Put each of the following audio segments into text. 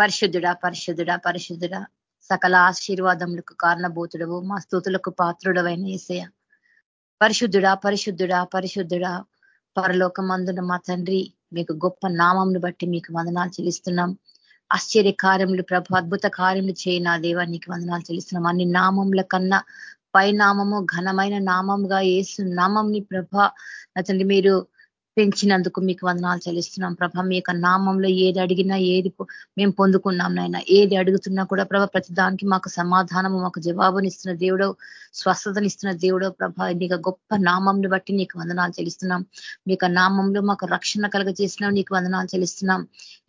పరిశుద్ధుడా పరిశుద్ధుడా పరిశుద్ధుడా. సకల ఆశీర్వాదములకు కారణభూతుడవు. మా స్థుతులకు పాత్రుడవైన ఏసయ పరిశుద్ధుడా పరిశుద్ధుడా పరిశుద్ధుడా. పరలోకమందున మా తండ్రి మీకు గొప్ప నామంను బట్టి మీకు వందనాలు చెల్లిస్తున్నాం. ఆశ్చర్య కార్యములు ప్రభు అద్భుత కార్యములు చేయి నా దేవా నీకు వందనాలు చెల్లిస్తున్నాం. అన్ని నామముల కన్నా పై నామము ఘనమైన నామముగా ఏసు నామంని ప్రభ అతన్ని మీరు పెంచినందుకు మీకు వందనాలు చెల్లిస్తున్నాం. ప్రభ మీ యొక్క నామంలో ఏది అడిగినా ఏది మేము పొందుకున్నాం నాయన. ఏది అడుగుతున్నా కూడా ప్రభ ప్రతి దానికి మాకు సమాధానము మాకు జవాబునిస్తున్న దేవుడో స్వస్థతనిస్తున్న దేవుడో ప్రభ. నీకు గొప్ప నామంను బట్టి నీకు వందనాలు చెల్లిస్తున్నాం. మీ నామంలో మాకు రక్షణ కలగజేసినాం నీకు వందనాలు చెల్లిస్తున్నాం.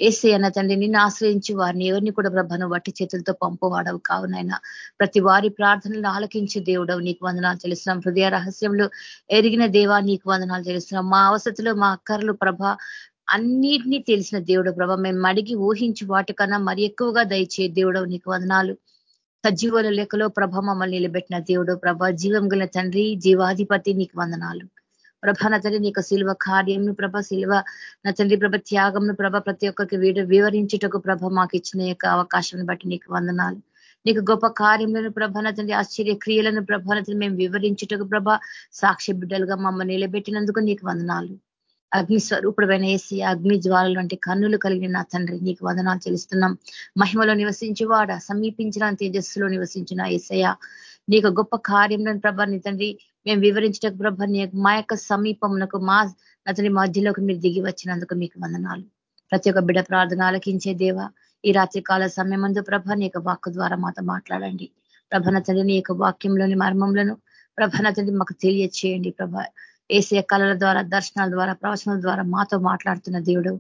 ఏసే అన్న తండ్రి నిన్ను ఆశ్రయించి వారిని ఎవరిని కూడా ప్రభను వట్టి చేతులతో పంపువాడవు కావునైనా ప్రతి వారి ప్రార్థనలు ఆలకించి దేవుడవు నీకు వందనాలు చెల్లిస్తున్నాం. హృదయ రహస్యంలో ఎరిగిన దేవా నీకు వందనాలు చెల్లిస్తున్నాం. మా అవసతిలో మా అక్కర్లు ప్రభ. అన్నిటినీ తెలిసిన దేవుడు ప్రభ. మేము అడిగి ఊహించి వాటికన్నా మరి ఎక్కువగా దయచే దేవుడు నీకు వదనాలు. సజీవుల లెక్కలో ప్రభ మమ్మల్ని నిలబెట్టిన దేవుడు ప్రభ. జీవం గల తండ్రి జీవాధిపతి నీకు వందనాలు. ప్రభ నా తండ్రి నీకు శిల్వ కార్యంను ప్రభ శిల్వ నా తండ్రి ప్రభ త్యాగంను ప్రభ ప్రతి ఒక్కరికి వివరించుటకు ప్రభ మాకు ఇచ్చిన యొక్క అవకాశం బట్టి నీకు వందనాలు. నీకు గొప్ప కార్యములను ప్రభ నా తండ్రి ఆశ్చర్య క్రియలను ప్రభ మేము వివరించుటకు ప్రభ సాక్షి బిడ్డలుగా మమ్మల్ని నిలబెట్టినందుకు నీకు వందనాలు. అగ్ని స్వరూపుడమైన ఏసి అగ్ని జ్వాలలు వంటి కన్నులు కలిగిన నా తండ్రి నీకు వందనాలు చెల్లిస్తున్నాం. మహిమలో నివసించేవాడ సమీపించిన తేజస్సులో నివసించిన ఏసయ్య. నీకు గొప్ప కార్యంలో ప్రభ నీ తండ్రి మేము వివరించటకు ప్రభ నీ మా యొక్క సమీపమునకు మా అతని మధ్యలోకి మీరు దిగి వచ్చినందుకు మీకు వందనాలు. ప్రతి ఒక్క బిడ ప్రార్థన ఆలకించే దేవ ఈ రాత్రి కాల సమయమందు ప్రభ నీ యొక్క వాక్కు ద్వారా మాతో మాట్లాడండి. ప్రభన తండ్రి నీ యొక్క వాక్యంలోని మర్మంలను ప్రభన తండ్రి మాకు తెలియచేయండి ప్రభ. ఏసే కళల ద్వారా దర్శనాల ద్వారా ప్రవచనాల ద్వారా మాతో మాట్లాడుతున్న దేవుడు.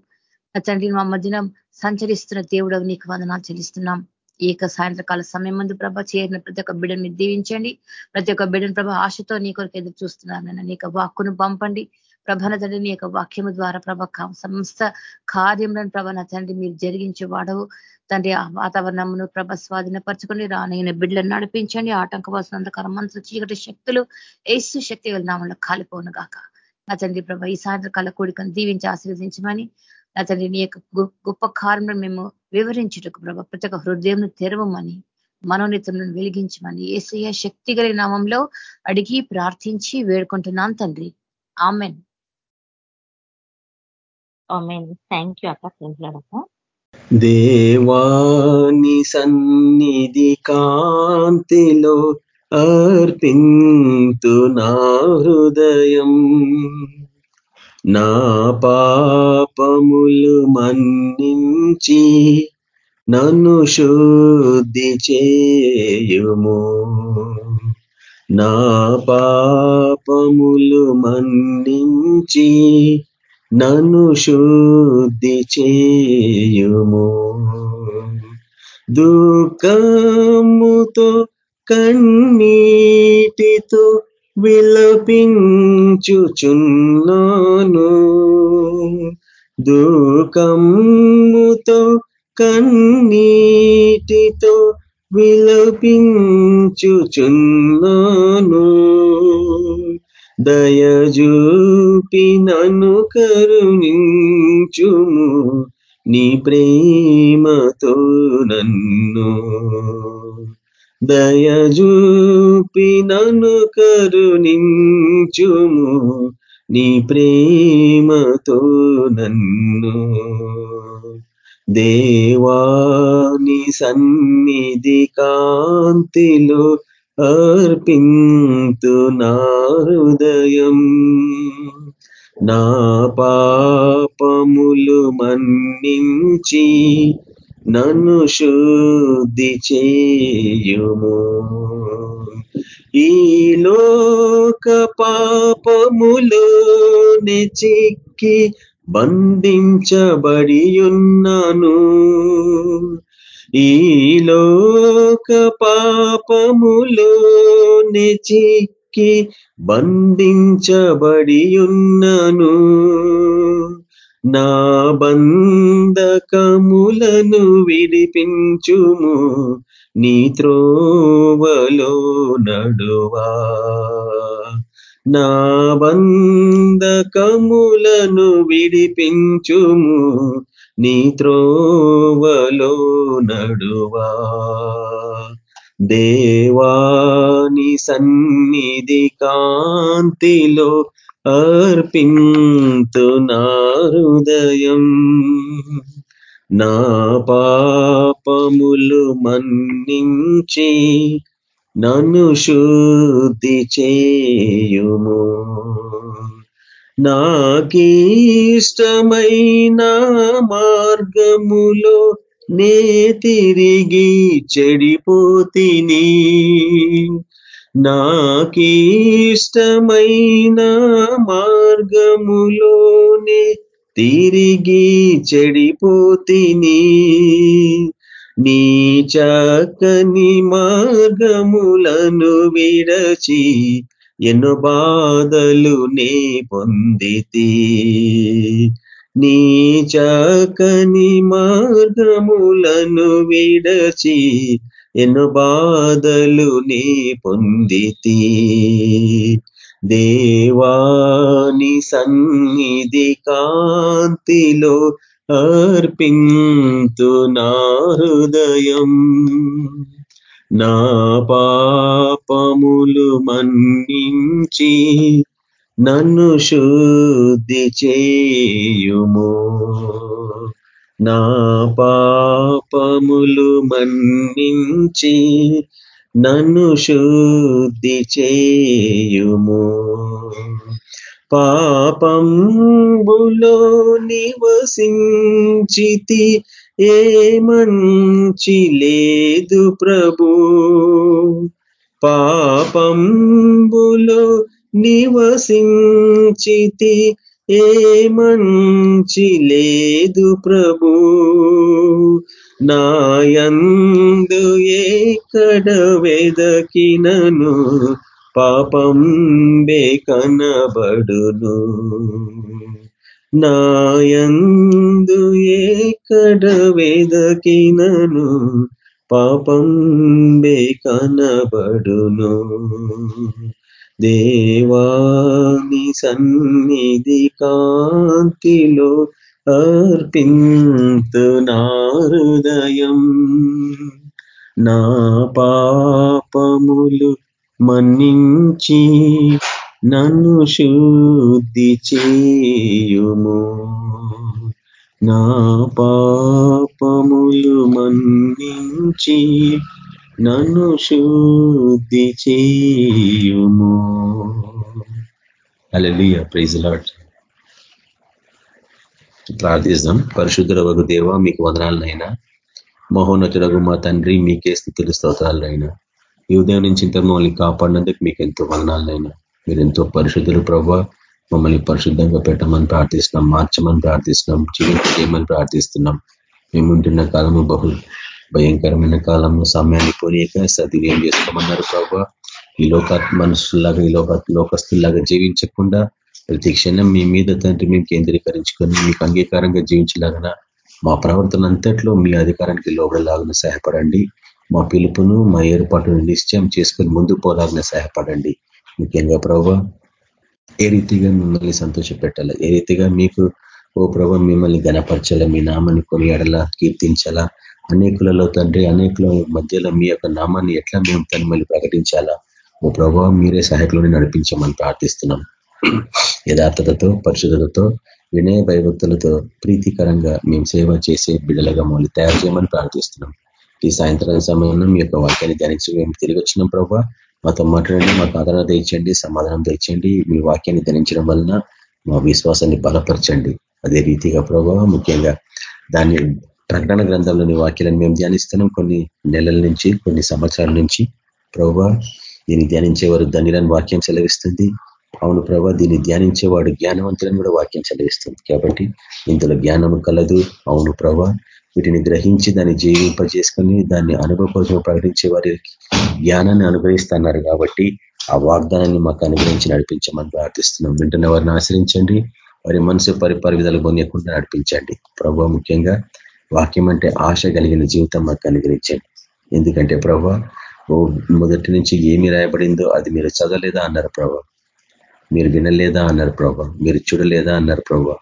తండ్రి మా మధ్యన సంచరిస్తున్న దేవుడు నీకు వందనాలు చెల్లిస్తున్నాం. ఈ యొక్క సాయంత్రకాల సమయం ముందు ప్రభ చేరిన ప్రతి ఒక్క బిడ్డను దీవించండి. ప్రతి ఒక్క బిడ్డను ప్రభ ఆశతో నీ కొరకు ఎదురు చూస్తున్నారు నేను నీకు వాక్కును పంపండి. ప్రభన తండ్రి నీ యొక్క వాక్యము ద్వారా ప్రభ సమస్త కార్యములను ప్రభ తండ్రి మీరు జరిగించే వాడవు తండ్రి ఆ వాతావరణమును ప్రభ స్వాధీనపరచుకొని రానైన బిడ్డలను నడిపించండి. ఆటంకవాసిన అంధకరమంత్ర చీకటి శక్తులు ఏసు శక్తి నామంలో కాలిపోను గాక. నా తండ్రి ప్రభ ఈ సాయంత్రకాల కోడికను దీవించి ఆశీర్వదించమని నా తండ్రి నీ యొక్క గొప్ప కారణం మేము వివరించుటకు ప్రభ ప్రతి ఒక్క హృదయంను తెరవమని మనోనితలను వెలిగించమని ఏసయ్య శక్తి గల నామంలో అడిగి ప్రార్థించి వేడుకుంటున్నాను తండ్రి. ఆమెన్. థ్యాంక్ యూ అక్క దేవాని సన్నిధి కాంతిలో అర్పింతు నా హృదయం. నా పాపములు మన్నించి నన్ను శుద్ధి చేయుము. నా పాపములు మన్నించి నన్ను శుద్ధి చేయుము. దుఃఖముతో కన్నీటితో విలపించుచున్నాను. దుఃఖముతో కన్నీటితో విలపించుచున్నాను. దయజూ నింపి నన్ను కరుణించుము. నీ ప్రేమతో నన్ను దయజూపి నన్ను కరుణించుము. నీ ప్రేమతో నన్ను దేవాని సన్నిధి కాంతిలో అర్పింతు నా హృదయం. నా పాపములు మన్నించి నన్ను శుద్ధి చేయుము. ఈ లోక పాపములు చిక్కి బంధించబడి ఉన్నాను ఈ లోక పాపములో చిక్కి బంధించబడి ఉన్నను నా బంధకములను విడిపించుము నీ త్రోవలో నడువా. నా బంధకములను విడిపించుము నీ త్రోవలో నడువా. దేవాని సన్నిధి కాంతిలో అర్పింతు నా హృదయం. నా పాపములు మన్నించి నన్ను శుద్ధి చేయుము. నాకీష్టమైన మార్గములో నే తిరిగి చెడిపోతిని. నాకీష్టమైన మార్గములోనే తిరిగి చెడిపోతిని. నీ చక్కని మార్గములను విడచి ఎన్నో బాధలు నే పొందితి. నీ మార్గములను విడచి ఎన్నో బాధలు నీ పొందితి. దేవాని సన్నిధి కాంతిలో అర్పింతు నా హృదయం. నా పాపములు మన్నించి నన్ను శుద్ధి చేయుము. నా పాపములు మన్నించి నన్ను శుద్ధి చేయుము. పాపంబులో నివసించితి ఏ మంచి లేదు ప్రభు. పాపంబులో నివసించితి ఏ మంచి లేదు ప్రభు. నాయందు ఎక్కడ వెదకినను పాపం బేకనబడును నాయందు ఎక్కడ వెదకినను పాపం బేకనబడును దేవాని సన్నిధి కాంతిలో అర్పింతు నా హృదయం నా పాపములు మన్నించి నన్ను శుద్ధి చేయుము. నా పాపములు మన్నించి నన్ను శుద్ధి చేయుము. అలలియ ప్రైజ్ లాట్ ప్రార్థిస్తాం పరిశుద్ధులవగు దేవ మీకు వదనాలనైనా. మహోన్నతుడగు మా తండ్రి మీకే స్థితులు స్తోత్రాలనైనా. ఈ ఉదయం నుంచి ఇంత మమ్మల్ని కాపాడినందుకు మీకు ఎంతో వదనాలనైనా. మీరు ఎంతో పరిశుద్ధులు ప్రభావ మమ్మల్ని పరిశుద్ధంగా పెట్టమని ప్రార్థిస్తున్నాం మార్చమని ప్రార్థిస్తున్నాం జీవించమని ప్రార్థిస్తున్నాం. మేముంటున్న కాలము బహు భయంకరమైన కాలంలో సమయాన్ని కొనియక సద్వినియం చేసుకోమన్నారు ప్రభావ ఈ లోక మనుషుల్లాగా ఈ లోక లోకస్తుల్లాగా జీవించకుండా ప్రతి క్షణం మీ మీద తండ్రి మేము కేంద్రీకరించుకొని మీకు అంగీకారంగా జీవించలాగన మా ప్రవర్తన అంతట్లో మీ అధికారానికి లోబడలాగిన సహాయపడండి. మా పిలుపును మా ఏర్పాటును నిశ్చయం చేసుకొని ముందు పోలాగిన సహాయపడండి. ముఖ్యంగా ప్రభావ ఏ రీతిగా మిమ్మల్ని సంతోష ఏ రీతిగా మీకు ఓ ప్రభావ మిమ్మల్ని గనపరచాలా మీ నామాన్ని కొనియాడలా? కీర్తించాలా? అనేకులలో తండ్రి అనేకుల మధ్యలో మీ యొక్క నామాన్ని ఎట్లా మేము తను మళ్ళీ ప్రకటించాలా? ఓ ప్రభావం మీరే సహాయకులని నడిపించమని ప్రార్థిస్తున్నాం. యథార్థతతో పరిశుద్ధతతో వినయ భయభక్తులతో ప్రీతికరంగా మేము సేవ చేసే బిడ్డలుగా మమ్మల్ని తయారు చేయమని ప్రార్థిస్తున్నాం. ఈ సాయంత్రం సమయంలో మీ యొక్క వాక్యాన్ని ధ్యానించి మేము తిరిగి వచ్చినాం ప్రభావ మాతో మాట్లాడండి మాకు ఆదరణ తెచ్చండి సమాధానం తెచ్చండి మీ వాక్యాన్ని ధరించడం వలన మా విశ్వాసాన్ని బలపరచండి. అదే రీతిగా ప్రభావ ముఖ్యంగా దాన్ని ప్రకటన గ్రంథంలోని వాక్యాలను మేము ధ్యానిస్తున్నాం. కొన్ని నెలల నుంచి కొన్ని సంవత్సరాల నుంచి ప్రభా దీన్ని ధ్యానించేవారు ధనిలని వాక్యం సెలవిస్తుంది. అవును ప్రభా దీన్ని ధ్యానించేవాడు జ్ఞానవంతులను కూడా వాక్యం చదివిస్తుంది కాబట్టి ఇందులో జ్ఞానము కలదు. అవును ప్రభా వీటిని గ్రహించి దాన్ని జీవింపజేసుకొని దాన్ని అనుభవపూర్వకంగా ప్రకటించే వారికి జ్ఞానాన్ని అనుగ్రహిస్తున్నారు కాబట్టి ఆ వాగ్దానాన్ని మాకు అనుగ్రహించి నడిపించమని ప్రార్థిస్తున్నాం. వెంటనే వారిని ఆశ్రయించండి. వారి మనసు పరిపరి విధాలు పొందకుండా నడిపించండి. ప్రభావ ముఖ్యంగా వాక్యం అంటే ఆశ కలిగిన జీవితం మాకు అనుగ్రహించండి. ఎందుకంటే ప్రభా మొదటి నుంచి ఏమి రాయబడిందో అది మీరు చదవలేదా అన్నారు ప్రభా. మీరు వినలేదా అన్నారు ప్రభా. మీరు చూడలేదా అన్నారు ప్రభా.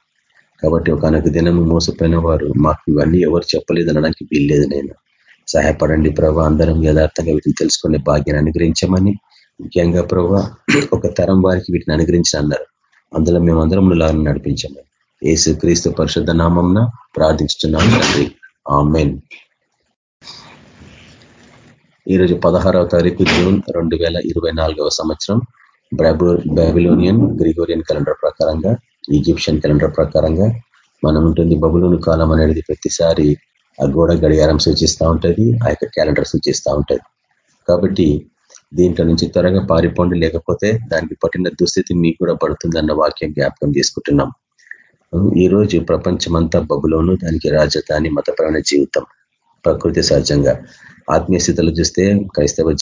కాబట్టి ఒకనొక దినం మోసపోయిన వారు మాకు ఇవన్నీ ఎవరు చెప్పలేదు అనడానికి వీల్లేదు నేను. సహాయపడండి ప్రభా అందరం యథార్థంగా వీటిని తెలుసుకునే భాగ్యాన్ని అనుగ్రహించమని. ముఖ్యంగా ప్రభా ఒక తరం వారికి వీటిని అనుగ్రహించిన అన్నారు. అందులో మేము అందరం లాగా నడిపించమని. ఏసు క్రీస్తు పరిశుద్ధ నామంన ప్రార్థించుతున్నాను తండ్రి. ఆమెన్. ఈరోజు పదహారవ తారీఖు జూన్ రెండు వేల ఇరవై నాలుగవ సంవత్సరం. బ్రాబిలోనియన్ గ్రిగోరియన్ క్యాలెండర్ ప్రకారంగా ఈజిప్షియన్ క్యాలెండర్ ప్రకారంగా మనం ఉంటుంది బబులోని కాలం అనేది ప్రతిసారి ఆ గోడ గడియారం సూచిస్తూ ఉంటుంది ఆ యొక్క క్యాలెండర్ సూచిస్తూ ఉంటుంది. కాబట్టి దీంట్లో నుంచి త్వరగా పారిపోండి లేకపోతే దానికి పట్టిన దుస్థితి మీకు కూడా పడుతుందన్న వాక్యం జ్ఞాపకం చేసుకుంటున్నాం. ఈ రోజు ప్రపంచమంతా బబులోను దానికి రాజధాని మతపరమైన జీవితం ప్రకృతి సహజంగా. ఆత్మీయ స్థితిలో చూస్తే క్రైస్తవ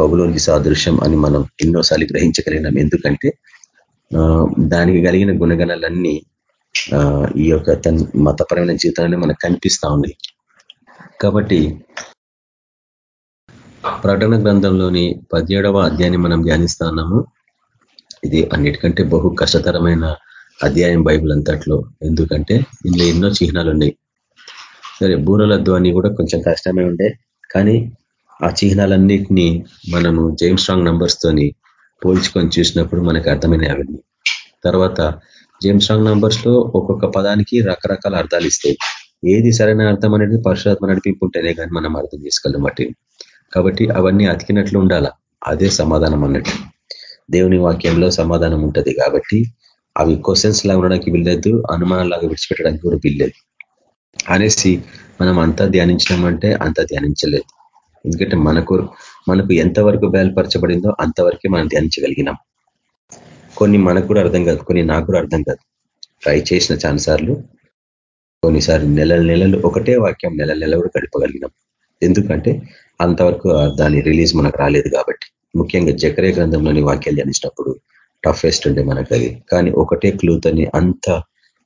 బబులోనికి సాదృశ్యం అని మనం ఎన్నోసార్లు గ్రహించగలిగినాం. ఎందుకంటే దానికి కలిగిన గుణగణాలన్నీ ఈ యొక్క తన మతపరమైన జీవితాన్ని మనకు కనిపిస్తూ ఉంది కాబట్టి ప్రకటన గ్రంథంలోని పదిహేడవ అధ్యాయాన్ని మనం ధ్యానిస్తా ఉన్నాము. ఇది అన్నిటికంటే బహు కష్టతరమైన అధ్యాయం బైబుల్ అంతట్లో. ఎందుకంటే ఇందులో ఎన్నో చిహ్నాలు ఉన్నాయి. సరే బూరల ధ్వని కూడా కొంచెం కష్టమే ఉండే. కానీ ఆ చిహ్నాలన్నిటినీ మనము జేమ్స్ స్ట్రాంగ్ నంబర్స్ తోని పోల్చుకొని చూసినప్పుడు మనకు అర్థమైన అవన్నీ. తర్వాత జేమ్స్ స్ట్రాంగ్ నంబర్స్లో ఒక్కొక్క పదానికి రకరకాల అర్థాలు ఇస్తాయి. ఏది సరైన అర్థం అనేది పరశురాత్మ నడిపింపు ఉంటేనే కానీ మనం అర్థం చేసుకోలేం బట్టి కాబట్టి అవన్నీ అతికినట్లు ఉండాలా? అదే సమాధానం అన్నట్టు. దేవుని వాక్యంలో సమాధానం ఉంటది కాబట్టి అవి క్వశ్చన్స్ లాగా ఉండడానికి వీల్లేదు అనుమానాలాగా విడిచిపెట్టడానికి కూడా వీల్లేదు. అనేసి మనం అంతా ధ్యానించినామంటే అంతా ధ్యానించలేదు. ఎందుకంటే మనకు మనకు ఎంతవరకు బయలుపరచబడిందో అంతవరకే మనం ధ్యానించగలిగినాం. కొన్ని మనకు కూడా అర్థం కాదు కొన్ని నాకు కూడా అర్థం కాదు. ట్రై చేసిన ఛాన్సార్లు కొన్నిసార్లు నెలల నెలలు ఒకటే వాక్యం నెల నెల కూడా గడపగలిగినాం. ఎందుకంటే అంతవరకు దాని రిలీజ్ మనకు రాలేదు కాబట్టి. ముఖ్యంగా జకరే గ్రంథంలోని వాక్యాలు ధ్యానించినప్పుడు టఫెస్ట్ ఉండే మనకు అది కానీ ఒకటే క్లూతని అంత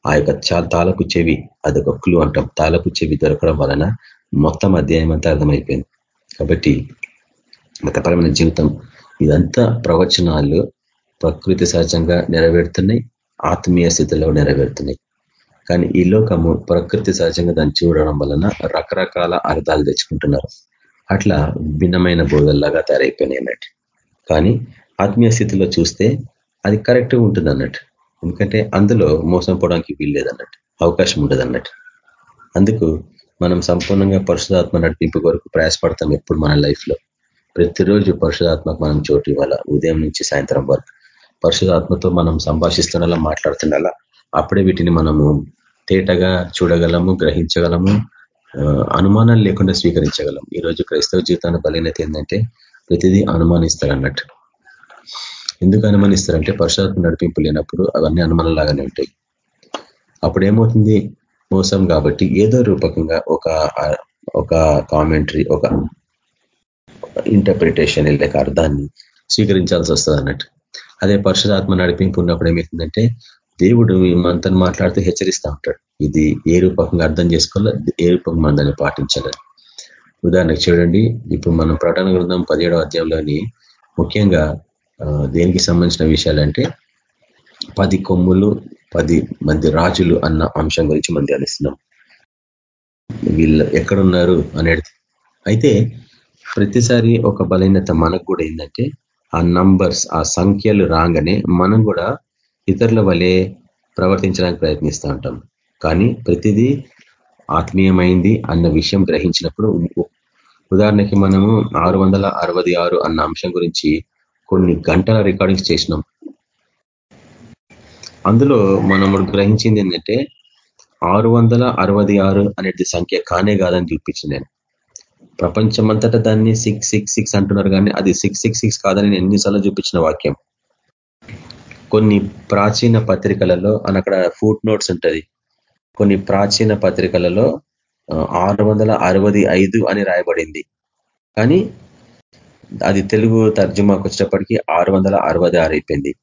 ఆ యొక్క తాలపు చెవి అదొక క్లూ అంటాం. తాలపు చెవి దొరకడం వలన మొత్తం అధ్యాయం అంతా అర్థమైపోయింది. కాబట్టి మతపరమైన జీవితం ఇదంతా ప్రవచనాలు ప్రకృతి సహజంగా నెరవేరుతున్నాయి ఆత్మీయ స్థితిలో నెరవేరుతున్నాయి. కానీ ఈ లోకము ప్రకృతి సహజంగా దాన్ని చూడడం వలన రకరకాల అర్థాలు తెచ్చుకుంటున్నారు. అట్లా భిన్నమైన బోధల్లాగా తయారైపోయినాయి అన్నట్టు. కానీ ఆత్మీయ స్థితిలో చూస్తే అది కరెక్ట్గా ఉంటుంది అన్నట్టు ఎందుకంటే అందులో మోసం పోవడానికి వీల్లేదు అన్నట్టు అవకాశం ఉండదు అన్నట్టు అందుకు మనం సంపూర్ణంగా పరిశుధాత్మ నడిపింపు కొరకు ప్రయాసపడతాం ఎప్పుడు మన లైఫ్లో ప్రతిరోజు పరిశుధాత్మకు మనం చోటు ఇవ్వాలా? ఉదయం నుంచి సాయంత్రం వరకు. పరిశుధాత్మతో మనం సంభాషిస్తుండాలా మాట్లాడుతుండాలా? అప్పుడే వీటిని మనము తేటగా చూడగలము గ్రహించగలము అనుమానాలు లేకుండా స్వీకరించగలం ఈరోజు క్రైస్తవ జీవితాన్ని బలీనత ఏంటంటే ప్రతిదీ అనుమానిస్తారు అన్నట్టు ఎందుకు అనుమానిస్తారంటే పరుషాత్మ నడిపింపు లేనప్పుడు అవన్నీ అనుమానం లాగానే ఉంటాయి. అప్పుడు ఏమవుతుంది మోసం కాబట్టి ఏదో రూపకంగా ఒక ఒక కామెంటరీ ఒక ఇంటర్ప్రిటేషన్ లేక అర్థాన్ని స్వీకరించాల్సి వస్తుంది అన్నట్టు. అదే పరిశుధాత్మ నడిపింపు ఉన్నప్పుడు ఏమవుతుందంటే దేవుడు మనతో మాట్లాడుతూ హెచ్చరిస్తూ ఉంటాడు. ఇది ఏ రూపకంగా అర్థం చేసుకోవాలో ఏ రూపంగా మన దాన్ని పాటించాలని. ఉదాహరణకు చూడండి ఇప్పుడు మనం ప్రకటన గ్రంథం పదిహేడవ అధ్యాయంలోని ముఖ్యంగా దేనికి సంబంధించిన విషయాలంటే పది కొమ్ములు పది మంది రాజులు అన్న అంశం గురించి మనం ధ్యానిస్తున్నాం. వీళ్ళు ఎక్కడున్నారు అనేది. అయితే ప్రతిసారి ఒక బలహీనత మనకు కూడా ఏంటంటే ఆ నంబర్స్ ఆ సంఖ్యలు రాగానే మనం కూడా ఇతరుల వలె ప్రవర్తించడానికి ప్రయత్నిస్తూ ఉంటాం. కానీ ప్రతిదీ ఆత్మీయమైంది అన్న విషయం గ్రహించినప్పుడు ఉదాహరణకి మనము ఆరు అన్న అంశం గురించి కొన్ని గంటల రికార్డింగ్స్ చేసినాం. అందులో మనం గ్రహించింది ఏంటంటే ఆరు వందల అరవై ఆరు అనేది సంఖ్య కానే కాదని చూపించి నేను. ప్రపంచమంతటా దాన్ని సిక్స్ సిక్స్ సిక్స్ అంటున్నారు కానీ అది సిక్స్ సిక్స్ సిక్స్ కాదని నేను ఎన్నిసార్లు చూపించిన వాక్యం. కొన్ని ప్రాచీన పత్రికలలో అని అక్కడ ఫుట్ నోట్స్ ఉంటుంది. కొన్ని ప్రాచీన పత్రికలలో ఆరు అని రాయబడింది. కానీ అది తెలుగు తర్జుమాకు వచ్చేటప్పటికి ఆరు వందల అరవై ఆరు అయిపోయింది.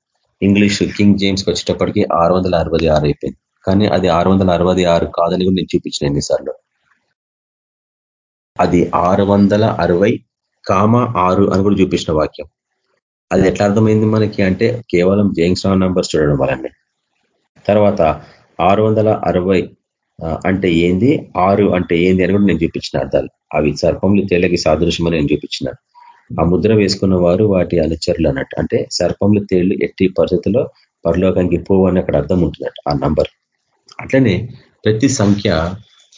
ఇంగ్లీష్ కింగ్ జేమ్స్కి వచ్చేటప్పటికి ఆరు వందల అరవై ఆరు అయిపోయింది. కానీ అది ఆరు వందల అరవై ఆరు కాదని కూడా నేను చూపించిన ఎన్నిసార్లు. అది ఆరు వందల అరవై కామ ఆరు అని కూడా చూపించిన వాక్యం. అది ఎట్లా అర్థమైంది మనకి అంటే కేవలం జేమ్స్ రావు నంబర్స్ చూడడం వల్లనే. తర్వాత ఆరు వందల అరవై అంటే ఏంది? ఆరు అంటే ఏంది అని కూడా నేను చూపించిన అర్థాలు. అవి సర్పంలు తేలికి సాదృశ్యమని నేను చూపించిన. ఆ ముద్ర వేసుకున్న వారు వాటి అనుచరులు అన్నట్టు అంటే సర్పంలు తేళ్ళు ఎట్టి పరిస్థితుల్లో పరలోకానికి పోవు అని అక్కడ అర్థం ఉంటున్నట్టు ఆ నంబర్. అట్లనే ప్రతి సంఖ్య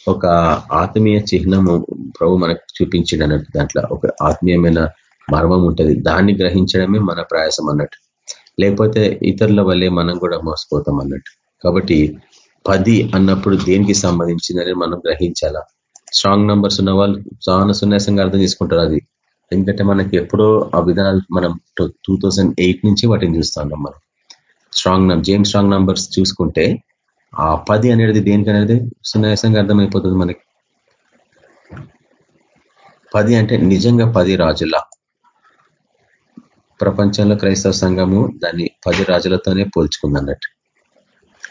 ఒక ఆత్మీయ చిహ్నము ప్రభు మనకు చూపించిండు అన్నట్టు దాంట్లో ఒక ఆత్మీయమైన మర్మం ఉంటుంది. దాన్ని గ్రహించడమే మన ప్రయాసం అన్నట్టు. లేకపోతే ఇతరుల వల్లే మనం కూడా మోసపోతాం అన్నట్టు. కాబట్టి పది అన్నప్పుడు దేనికి సంబంధించిందని మనం గ్రహించాలా? స్ట్రాంగ్ నంబర్స్ ఉన్న వాళ్ళు చాలా సున్యాసంగా అర్థం చేసుకుంటారు అది. ఎందుకంటే మనకి ఎప్పుడో ఆ విధానాలు మనం టూ నుంచి వాటిని చూస్తున్నాం మనం. స్ట్రాంగ్ జేమ్ స్ట్రాంగ్ నంబర్స్ చూసుకుంటే ఆ పది అనేది దేనికి అనేది సున్యాసంగా అర్థమైపోతుంది మనకి. పది అంటే నిజంగా పది రాజుల. ప్రపంచంలో క్రైస్తవ సంఘము దాన్ని పది రాజులతోనే పోల్చుకుంది అన్నట్టు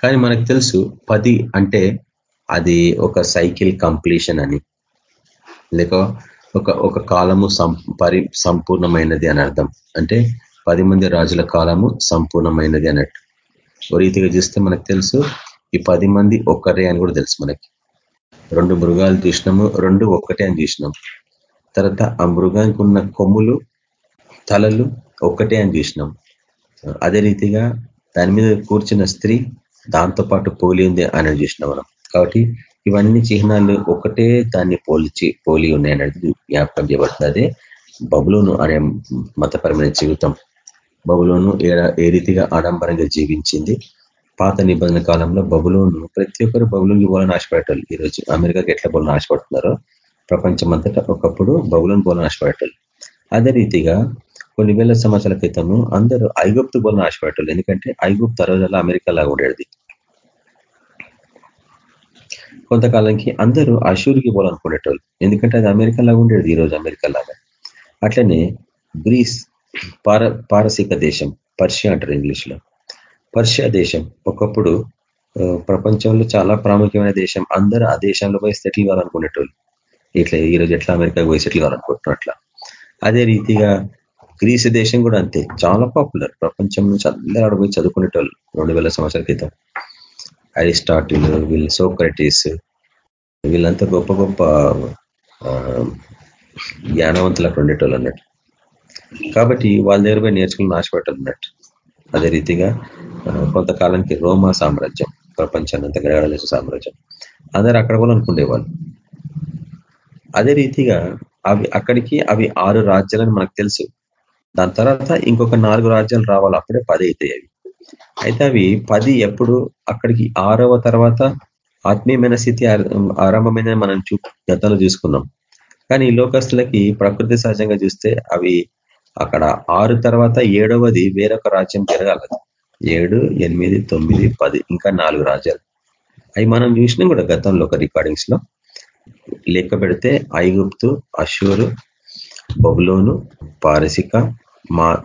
కానీ మనకు తెలుసు పది అంటే అది ఒక సైకిల్ కంప్లీషన్ అని. లేక ఒక ఒక కాలము పరి సంపూర్ణమైనది అని అర్థం. అంటే పది మంది రాజుల కాలము సంపూర్ణమైనది అన్నట్టు. ఓ రీతిగా చూస్తే మనకు తెలుసు ఈ పది మంది ఒక్కరే అని కూడా తెలుసు మనకి. రెండు మృగాలు చూసినాము రెండు ఒక్కటే అని చూసినాం తర్వాత ఆ మృగానికి ఉన్న కొమ్ములు తలలు ఒక్కటే అని చూసినాం అదే రీతిగా దాని మీద కూర్చున్న స్త్రీ దాంతో పాటు పోలింది అని చూసినాం మనం. కాబట్టి ఇవన్నీ చిహ్నాలు ఒకటే దాన్ని పోల్చి పోలి ఉన్నాయనేది జ్ఞాపకం చేయబడుతుంది. అదే బబులోను అనే మతపరమైన జీవితం. బబులోను ఏ రీతిగా ఆడంబరంగా జీవించింది? పాత నిబంధన కాలంలో బబులోను ప్రతి ఒక్కరు బబులోని పోవాలని ఆశపడేటారు ఈరోజు అమెరికాకి ఎట్లా పోవాలని ఆశపడుతున్నారో ప్రపంచమంతటా ఒకప్పుడు బబులోని పోవాలని ఆశపడేటారు అదే రీతిగా కొన్ని వేల సంవత్సరాల క్రితము అందరూ ఐగుప్తు పోవాలని ఆశపడేటారు ఎందుకంటే ఐగుప్తు రోజుల్లో అమెరికా లాగా ఉండేది. కొంతకాలంకి అందరూ అషూర్కి పోవాలనుకునేటోళ్ళు. ఎందుకంటే అది అమెరికా లాగా ఉండేది ఈరోజు అమెరికా లాగా అట్లనే గ్రీస్ పార పారసీక దేశం పర్షియా అంటారు ఇంగ్లీష్లో. పర్షియా దేశం ఒకప్పుడు ప్రపంచంలో చాలా ప్రాముఖ్యమైన దేశం. అందరూ ఆ దేశంలో పోయి సెటిల్ కావాలనుకునేటోళ్ళు. ఇట్లా ఈరోజు ఎట్లా అమెరికా పోయి సెటిల్ కావాలనుకుంటున్నారు అదే రీతిగా గ్రీస్ దేశం కూడా అంతే. చాలా పాపులర్. ప్రపంచం నుంచి అందరూ పోయి చదువుకునేటోళ్ళు రెండు వేల సంవత్సరాల క్రితం. అరిస్టాటిల్ వీళ్ళు సోక్రటీస్ వీళ్ళంతా గొప్ప గొప్ప జ్ఞానవంతులకు ఉండేటోళ్ళు అన్నట్టు. కాబట్టి వాళ్ళ దగ్గర పోయి నేర్చుకుని నాశపెట్టాలన్నట్టు అదే రీతిగా కొంతకాలానికి రోమా సామ్రాజ్యం ప్రపంచాన్ని అంతా గడగడలేసే సామ్రాజ్యం. అందరు అక్కడ పోవాలనుకునేవాళ్ళు అదే రీతిగా అవి అక్కడికి అవి ఆరు రాజ్యాలని మనకు తెలుసు. దాని తర్వాత ఇంకొక నాలుగు రాజ్యాలు రావాలి అప్పుడే పది అవుతాయి అవి. అయితే అవి పది ఎప్పుడు అక్కడికి ఆరవ తర్వాత ఆత్మీయమైన స్థితి ఆరంభమైన మనం చూ గతంలో చూసుకున్నాం. కానీ లోకస్తులకి ప్రకృతి సహజంగా చూస్తే అవి అక్కడ ఆరు తర్వాత ఏడవది వేరొక రాజ్యం జరగాలి. ఏడు ఎనిమిది తొమ్మిది పది ఇంకా నాలుగు రాజ్యాలు. అవి మనం చూసినాం కూడా గతంలో ఒక రికార్డింగ్స్లో. లెక్క పెడితే ఐగుప్తు అషూరు బబులోను పారసిక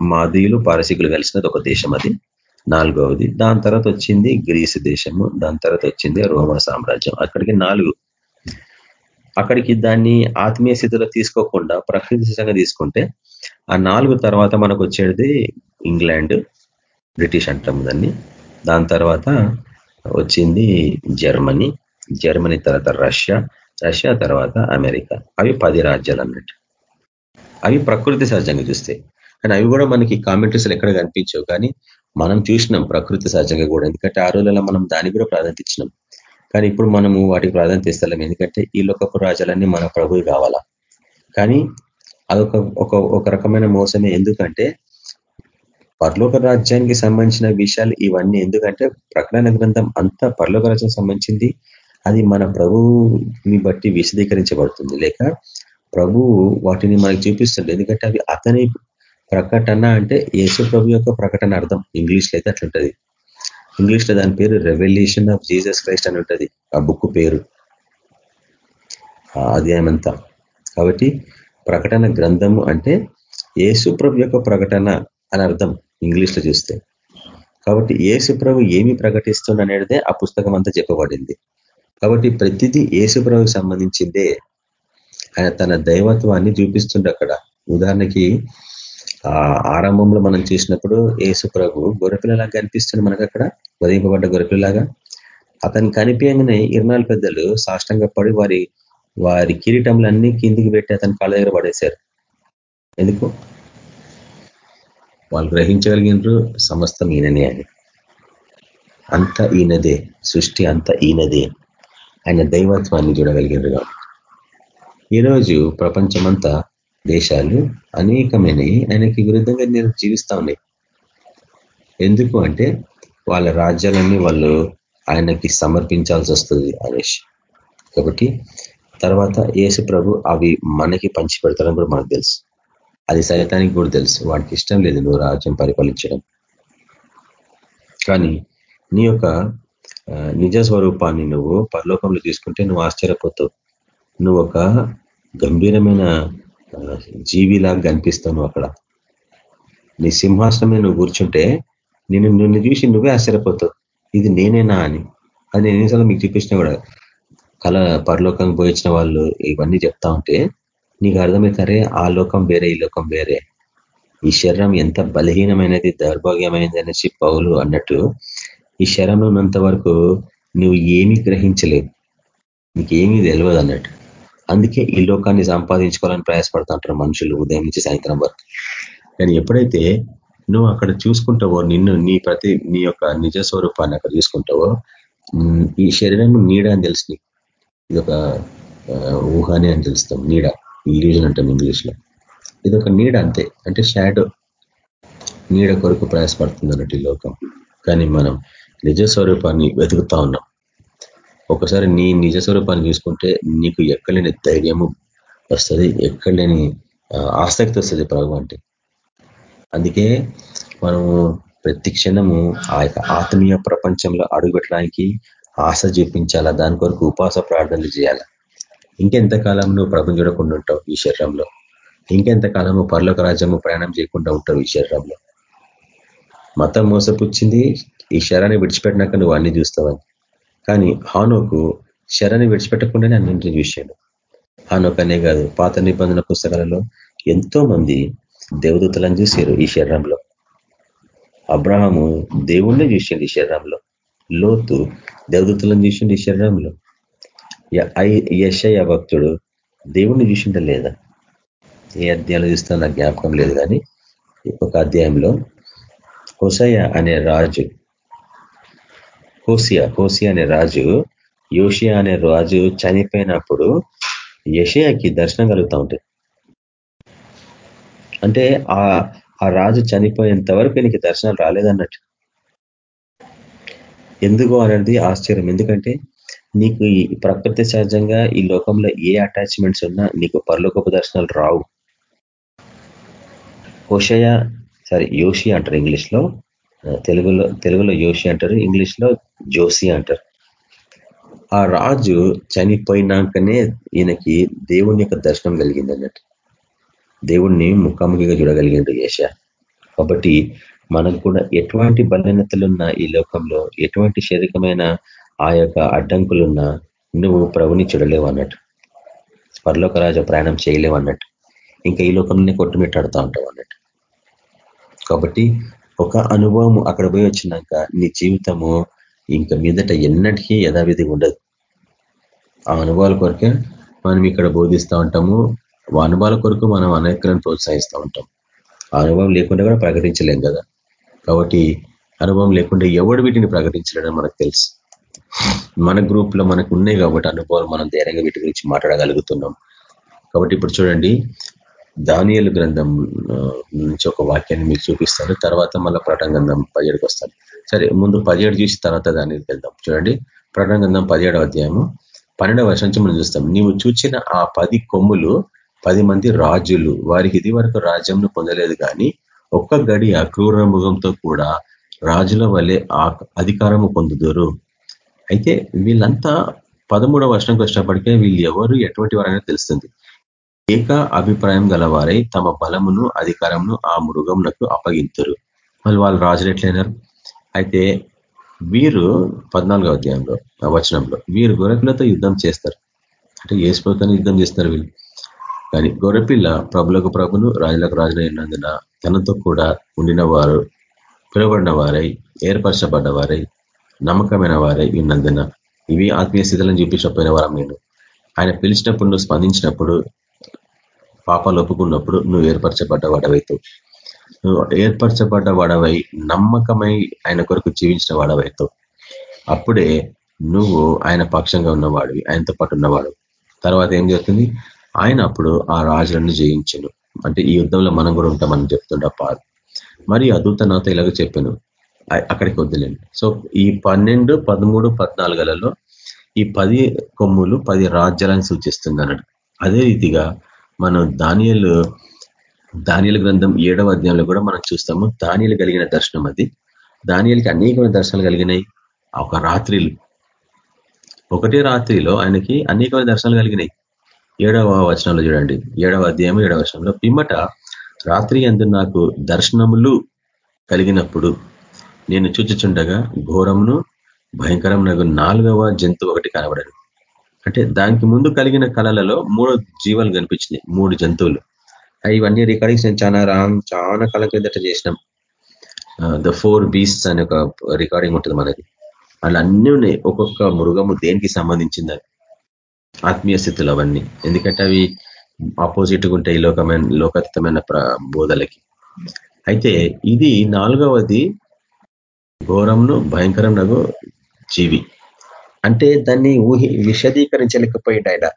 మాదీయులు పారసికులు కలిసినది ఒక దేశం అది. నాలుగవది దాని తర్వాత వచ్చింది గ్రీసు దేశము దాని తర్వాత వచ్చింది రోమా సామ్రాజ్యం. అక్కడికి నాలుగు. అక్కడికి దాన్ని ఆత్మీయ స్థితిలో తీసుకోకుండా ప్రకృతి తీసుకుంటే ఆ నాలుగు తర్వాత మనకు వచ్చేది ఇంగ్లాండ్ బ్రిటిష్ అంటాం దాన్ని. దాని తర్వాత వచ్చింది జర్మనీ జర్మనీ తర్వాత రష్యా రష్యా తర్వాత అమెరికా. అవి పది రాజ్యాలు అన్నట్టు. అవి ప్రకృతి సహజంగా చూస్తే. కానీ అవి కూడా మనకి కామెంటరీస్లు ఎక్కడ కనిపించవు. కానీ మనం చూసినాం ప్రకృతి సహజంగా కూడా. ఎందుకంటే ఆ రోజులలో మనం దాన్ని కూడా ప్రాధాన్యత ఇచ్చినాం. కానీ ఇప్పుడు మనము వాటికి ప్రాధాన్యత ఇస్తలేం. ఎందుకంటే ఈ లోకపు రాజాలన్నీ మన ప్రభువు కావాలా? కానీ అదొక ఒక ఒక రకమైన మోసమే. ఎందుకంటే పర్లోక రాజ్యానికి సంబంధించిన విషయాలు ఇవన్నీ ఎందుకంటే ప్రకటన గ్రంథం అంతా పర్లోక రాజ్యం సంబంధించింది. అది మన ప్రభువుని బట్టి విశదీకరించబడుతుంది. లేక ప్రభువు వాటిని మనకి చూపిస్తుంది ఎందుకంటే అవి అతని ప్రకటన అంటే యేసు ప్రభు యొక్క ప్రకటన అర్థం. ఇంగ్లీష్లో అయితే అట్లుంటది. ఇంగ్లీష్లో దాని పేరు రెవల్యూషన్ ఆఫ్ జీసస్ క్రైస్ట్ అని ఉంటుంది. ఆ బుక్ పేరు. అధ్యాయమంతా కాబట్టి ప్రకటన గ్రంథము అంటే యేసు ప్రభు యొక్క ప్రకటన అని అర్థం ఇంగ్లీష్లో చూస్తే. కాబట్టి యేసు ప్రభు ఏమి ప్రకటిస్తుంది అనేదే ఆ పుస్తకం అంతా చెప్పబడింది. కాబట్టి ప్రతిదీ యేసు ప్రభుకి సంబంధించిందే. ఆయన తన దైవత్వాన్ని చూపిస్తుండే అక్కడ. ఉదాహరణకి ఆరంభంలో మనం చేసినప్పుడు ఏసు ప్రభు గొర్రెపిల్లలాగా కనిపిస్తుంది మనకు అక్కడ వదింపబడ్డ గొర్రెపిల్లలాగా. అతను కనిపించగానే ఇరునాలు పెద్దలు సాష్టంగా పడి వారి వారి కిరీటంలన్నీ కిందికి పెట్టి అతని కాళ్ళ దగ్గర పడేశారు. ఎందుకు? వాళ్ళు గ్రహించగలిగినారు సమస్తం ఈయననే అని. అంత ఈయనదే సృష్టి అంత ఈయనదే. ఆయన దైవత్వాన్ని చూడగలిగినారు ఈరోజు ప్రపంచమంతా దేశాలు అనేకమైనవి. ఆయనకి విరుద్ధంగా నేను జీవిస్తా ఉన్నాయి ఎందుకు అంటే వాళ్ళ రాజ్యాలన్నీ వాళ్ళు ఆయనకి సమర్పించాల్సి వస్తుంది అనేష్ కాబట్టి తర్వాత యేసు ప్రభు అవి మనకి పంచి పెడతారని కూడా మనకు తెలుసు. అది సైతానికి కూడా తెలుసు. వాడికి ఇష్టం లేదు నువ్వు రాజ్యం పరిపాలించడం. కానీ నీ యొక్క నిజ స్వరూపాన్ని నువ్వు పరలోకంలో తీసుకుంటే నువ్వు ఆశ్చర్యపోతావు. నువ్వు ఒక గంభీరమైన జీవిలాగా కనిపిస్తావు అక్కడ. నీ సింహాసనం నువ్వు కూర్చుంటే నేను నిన్ను చూసి నువ్వే ఆశ్చర్యపోతావు. ఇది నేనేనా అని. అది నేను ఎన్నిసార్లు మీకు చూపించిన కూడా కళ పరలోకం పోయించిన వాళ్ళు ఇవన్నీ చెప్తా ఉంటే నీకు అర్థమవుతారే ఆ లోకం వేరే ఈ లోకం వేరే. ఈ శరీరం ఎంత బలహీనమైనది దౌర్భాగ్యమైనది అనేసి పౌలు అన్నట్టు ఈ శరీరంలో ఉన్నంత వరకు నువ్వు ఏమీ గ్రహించలేవు. నీకేమీ తెలియదు అన్నట్టు. అందుకే ఈ లోకాన్ని సంపాదించుకోవాలని ప్రయాసపడుతూ ఉంటారు మనుషులు ఉదయం నుంచి సాయంత్రం వరకు. కానీ ఎప్పుడైతే నువ్వు అక్కడ చూసుకుంటావో నిన్ను నీ ప్రతి నీ యొక్క నిజ స్వరూపాన్ని అక్కడ చూసుకుంటావో ఈ శరీరం నీడ అని తెలుసు ఇది ఒక ఊహానే అని తెలుస్తాం నీడ. ఇల్యూజన్ అంటాం ఇంగ్లీష్లో. ఇది ఒక నీడ అంతే. అంటే షాడో నీడ కొరకు ప్రయాసపడుతుంది అన్నట్టు ఈ లోకం. కానీ మనం నిజ స్వరూపాన్ని వెతుకుతా ఉన్నాం. ఒకసారి నీ నిజ స్వరూపాన్ని చూసుకుంటే నీకు ఎక్కలేని ధైర్యము వస్తుంది ఎక్కలేని ఆసక్తి వస్తుంది ప్రభు అంటే. అందుకే మనము ప్రతి క్షణము ఆ యొక్క ఆత్మీయ ప్రపంచంలో అడుగుపెట్టడానికి ఆశ చూపించాలా దాని కొరకు ఉపాస ప్రార్థనలు చేయాలా. ఇంకెంతకాలం నువ్వు ప్రభు చూడకుండా ఉంటావు ఈ శరీరంలో? ఇంకెంతకాలము పర్లోక రాజ్యము ప్రయాణం చేయకుండా ఉంటావు ఈ శరీరంలో? మతం మోసపుచ్చింది ఈ శరాన్ని విడిచిపెట్టినాక నువ్వు అన్ని చూస్తావని. కానీ హానోకు శరాన్ని విడిచిపెట్టకుండానే అన్నింటిని చూశాడు. హానోక్ అనే కాదు పాత నిబంధన పుస్తకాలలో ఎంతో మంది దేవదూతలను చూశారు ఈ శరీరంలో. అబ్రహము దేవుణ్ణి చూసిండు ఈ శరీరంలో. లోతు దేవదూతలను చూసిండు ఈ శరీరంలో. యశయ భక్తుడు దేవుణ్ణి చూసిండ లేదా? ఏ అధ్యాయంలో చూస్తా నాకు జ్ఞాపకం లేదు కానీ ఒక అధ్యాయంలో హుసయ అనే రాజు హోసియా హోసియా అనే రాజు యోషియా అనే రాజు చనిపోయినప్పుడు యషయాకి దర్శనం కలుగుతూ ఉంటుంది. అంటే ఆ ఆ రాజు చనిపోయేంత వరకు ఈయనకి దర్శనాలు రాలేదన్నట్టు. ఎందుకు అనేది ఆశ్చర్యం. ఎందుకంటే నీకు ఈ ప్రకృతి సహజంగా ఈ లోకంలో ఏ అటాచ్మెంట్స్ ఉన్నా నీకు పరలోకపు దర్శనాలు రావు. హోషయ సారీ యోషి అంటారు ఇంగ్లీష్లో తెలుగులో తెలుగులో యోషి అంటారు ఇంగ్లీష్లో జోసి అంటారు. ఆ రాజు చనిపోయినాకనే ఈయనకి దేవుని యొక్క దర్శనం కలిగింది అన్నట్టు దేవుణ్ణి ముఖాముఖిగా చూడగలిగిండు ఏష కాబట్టి మనకు కూడా ఎటువంటి బలహీనతలున్నా ఈ లోకంలో ఎటువంటి శారీరకమైన ఆ యొక్క అడ్డంకులున్నా నువ్వు ప్రభుని చూడలేవు అన్నట్టు. పరలోక ప్రయాణం చేయలేవు అన్నట్టు. ఇంకా ఈ లోకంలోనే కొట్టుమిట్టాడుతూ ఉంటావు అన్నట్టు. కాబట్టి ఒక అనుభవం అక్కడ పోయి వచ్చినాక నీ జీవితము ఇంకా మీదట ఎన్నటికీ యథావిధి ఉండదు. ఆ అనుభవాల కొరకే మనం ఇక్కడ బోధిస్తూ ఉంటాము. అనుభవాల కొరకు మనం అనేకలను ప్రోత్సహిస్తూ ఉంటాం. ఆ అనుభవం లేకుండా కూడా ప్రకటించలేం కదా. కాబట్టి అనుభవం లేకుండా ఎవడు వీటిని ప్రకటించలేడని మనకు తెలుసు. మన గ్రూప్లో మనకు ఉన్నాయి కాబట్టి అనుభవాలు మనం ధైర్యంగా వీటి గురించి మాట్లాడగలుగుతున్నాం. కాబట్టి ఇప్పుడు చూడండి దానియలు గ్రంథం నుంచి ఒక వాక్యాన్ని మీకు చూపిస్తాను. తర్వాత మళ్ళీ ప్రటన గ్రంథం పదిహేడుకి వస్తాను. సరే ముందు పదిహేడు చూసి తర్వాత దానికి వెళ్దాం. చూడండి. ప్రటన గ్రంథం పదిహేడవ అధ్యాయము. పన్నెండవ వర్షం నుంచి మనం చూస్తాం. నీవు చూచిన ఆ పది కొమ్ములు పది మంది రాజులు. వారికి ఇది వరకు రాజ్యంను పొందలేదు కానీ ఒక్క గడి క్రూర ముఖంతో కూడా రాజుల వలె ఆ అధికారము పొందుదురు. అయితే వీళ్ళంతా పదమూడవ వర్షంకి వచ్చినప్పటికే వీళ్ళు ఎవరు ఎటువంటి వారైనా తెలుస్తుంది. ఏక అభిప్రాయం గలవారై తమ బలమును అధికారమును ఆ మృగమునకు అప్పగింతురు. మళ్ళీ వాళ్ళు రాజులు ఎట్లయినారు అయితే వీరు పద్నాలుగో అధ్యాయంలో వచనంలో వీరు గొరపిల్లతో యుద్ధం చేస్తారు. అంటే ఏసుపోతూనే యుద్ధం చేస్తారు వీళ్ళు. కానీ గొర్రెపిల్ల ప్రభులకు ప్రభును రాజులకు రాజులైనందున తనతో కూడా ఉండిన వారు పిలువబడిన వారై ఏర్పరచబడ్డ వారై నమ్మకమైన వారై ఉన్నందున ఇవి ఆత్మీయ స్థితులను చూపించకపోయిన వారం నేను ఆయన పిలిచినప్పుడు నువ్వు స్పందించినప్పుడు పాపాలు ఒప్పుకున్నప్పుడు నువ్వు ఏర్పరచబడ్డ వాడవైతావు నువ్వు ఏర్పరచబడ్డ వాడవై నమ్మకమై ఆయన కొరకు జీవించిన వాడవైతావు అప్పుడే నువ్వు ఆయన పక్షంగా ఉన్నవాడివి ఆయనతో పాటు ఉన్నవాడు. తర్వాత ఏం జరుగుతుంది? ఆయన అప్పుడు ఆ రాజులను జయించను. అంటే ఈ యుద్ధంలో మనం కూడా ఉంటామని చెప్తుండ పాదు మరి అదూత నాతో ఇలాగ చెప్పాను. అక్కడికి వద్దులేండి సో ఈ పన్నెండు పదమూడు పద్నాలుగులలో ఈ పది కొమ్ములు పది రాజ్యాలను సూచిస్తుంది అన్నాడు అదే రీతిగా మనం దానియలు దానియల గ్రంథం ఏడవ అధ్యాయంలో కూడా మనం చూస్తాము. దానియలు కలిగిన దర్శనం అది. దానియలకి అనేకమైన దర్శనాలు కలిగినాయి. ఒక రాత్రిలు ఒకటే రాత్రిలో ఆయనకి అనేకమైన దర్శనాలు కలిగినాయి. ఏడవ వచనంలో చూడండి. ఏడవ అధ్యాయం ఏడవ వచనంలో పిమ్మట రాత్రి అందు నాకు దర్శనములు కలిగినప్పుడు నేను చూచుచుండగా ఘోరమును భయంకరమునకు నాలుగవ జంతువు ఒకటి కనబడను. అంటే దానికి ముందు కలిగిన కళలలో మూడు జీవాలు కనిపించినాయి మూడు జంతువులు. ఇవన్నీ రికార్డింగ్స్ నేను చాలా రామ్ చాలా కళ కిందట చేసినాం. ద ఫోర్ బీస్ట్స్ అనే ఒక రికార్డింగ్ ఉంటుంది మనకి అలా అన్నీ ఉన్నాయి. ఒక్కొక్క మృగము దేనికి సంబంధించింది ఆత్మీయ స్థితులు అవన్నీ. ఎందుకంటే అవి ఆపోజిట్గా ఉంటాయి లోకమైన లోకతీతమైన బోధలకి. అయితే ఇది నాలుగవది ఘోరంను భయంకరం నగు జీవి. అంటే దాన్ని ఊహి విశదీకరించలేకపోయాడు ఆయన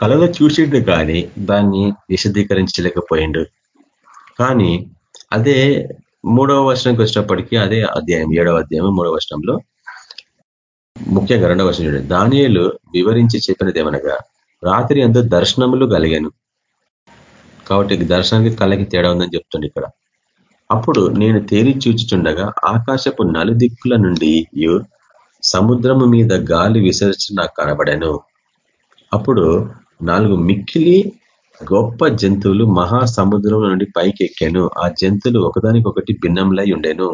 కళలో చూసిండు కానీ దాన్ని విశదీకరించలేకపోయిండు. కానీ అదే మూడవ వర్షంకి వచ్చినప్పటికీ అదే అధ్యాయం ఏడవ అధ్యాయం మూడవ వర్షంలో ముఖ్యంగా రెండవ వర్షం చూడండి. దానియలు వివరించి చెప్పినది ఏమనగా రాత్రి అంతా దర్శనములు కలిగాను. కాబట్టి దర్శనానికి కళ్ళకి తేడా ఉందని చెప్తుంది ఇక్కడ. అప్పుడు నేను తేలి చూచుచుండగా ఆకాశపు నలుదిక్కుల నుండి సముద్రము మీద గాలి విసర్చి నాకు కనబడాను. అప్పుడు నాలుగు మిక్కిలి గొప్ప జంతువులు మహాసముద్రం నుండి పైకి ఎక్కాను ఆ జంతువులు ఒకదానికొకటి భిన్నంలై ఉండేను.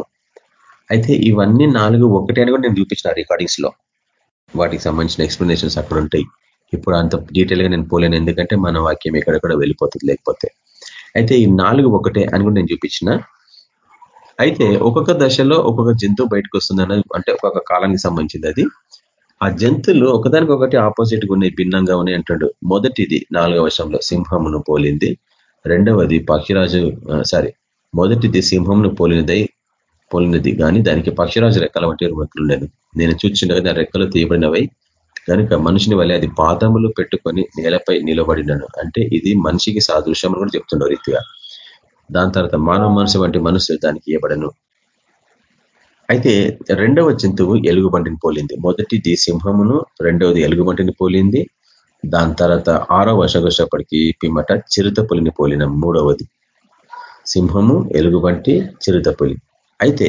అయితే ఇవన్నీ నాలుగు ఒకటి అని కూడా నేను చూపించిన రికార్డింగ్స్లో. వాటికి సంబంధించిన ఎక్స్ప్లెనేషన్స్ అక్కడ ఉంటాయి. ఇప్పుడు అంత డీటెయిల్గా నేను పోలేను. ఎందుకంటే మన వాక్యం ఎక్కడెక్కడ వెళ్ళిపోతుంది లేకపోతే. అయితే ఈ నాలుగు ఒకటే అని కూడా నేను చూపించిన. అయితే ఒక్కొక్క దశలో ఒక్కొక్క జంతువు బయటకు వస్తుంది అంటే ఒక్కొక్క కాలానికి సంబంధించింది అది. ఆ జంతువులు ఒకదానికొకటి ఆపోజిట్గా ఉన్నాయి భిన్నంగా ఉన్నాయి అంటాడు మొదటిది నాలుగవ వర్షంలో సింహమును పోలింది. రెండవది పక్షిరాజు సారీ మొదటిది సింహంను పోలినదై పోలినది. కానీ దానికి పక్షిరాజు రెక్కల వంటి రెక్కలు ఉండేది నేను చూచిండగా దాని రెక్కలు తీయబడినవై కనుక మనిషిని వల్ల అది పాదములు పెట్టుకొని నేలపై నిలబడినాను. అంటే ఇది మనిషికి సాదృశ్యం కూడా చెప్తుండవు రీతిగా. దాని తర్వాత మానవ మనసు వంటి మనసు దానికి ఇవ్వబడను అయితే రెండవ జంతువు ఎలుగుబంటిని పోలింది. మొదటిది సింహమును రెండవది ఎలుగుబంటిని పోలింది. దాని తర్వాత ఆరో వర్షగొచ్చేపటికి పిమ్మట చిరుతపులిని పోలిన మూడవది సింహము ఎలుగుబంటి చిరుతపులి అయితే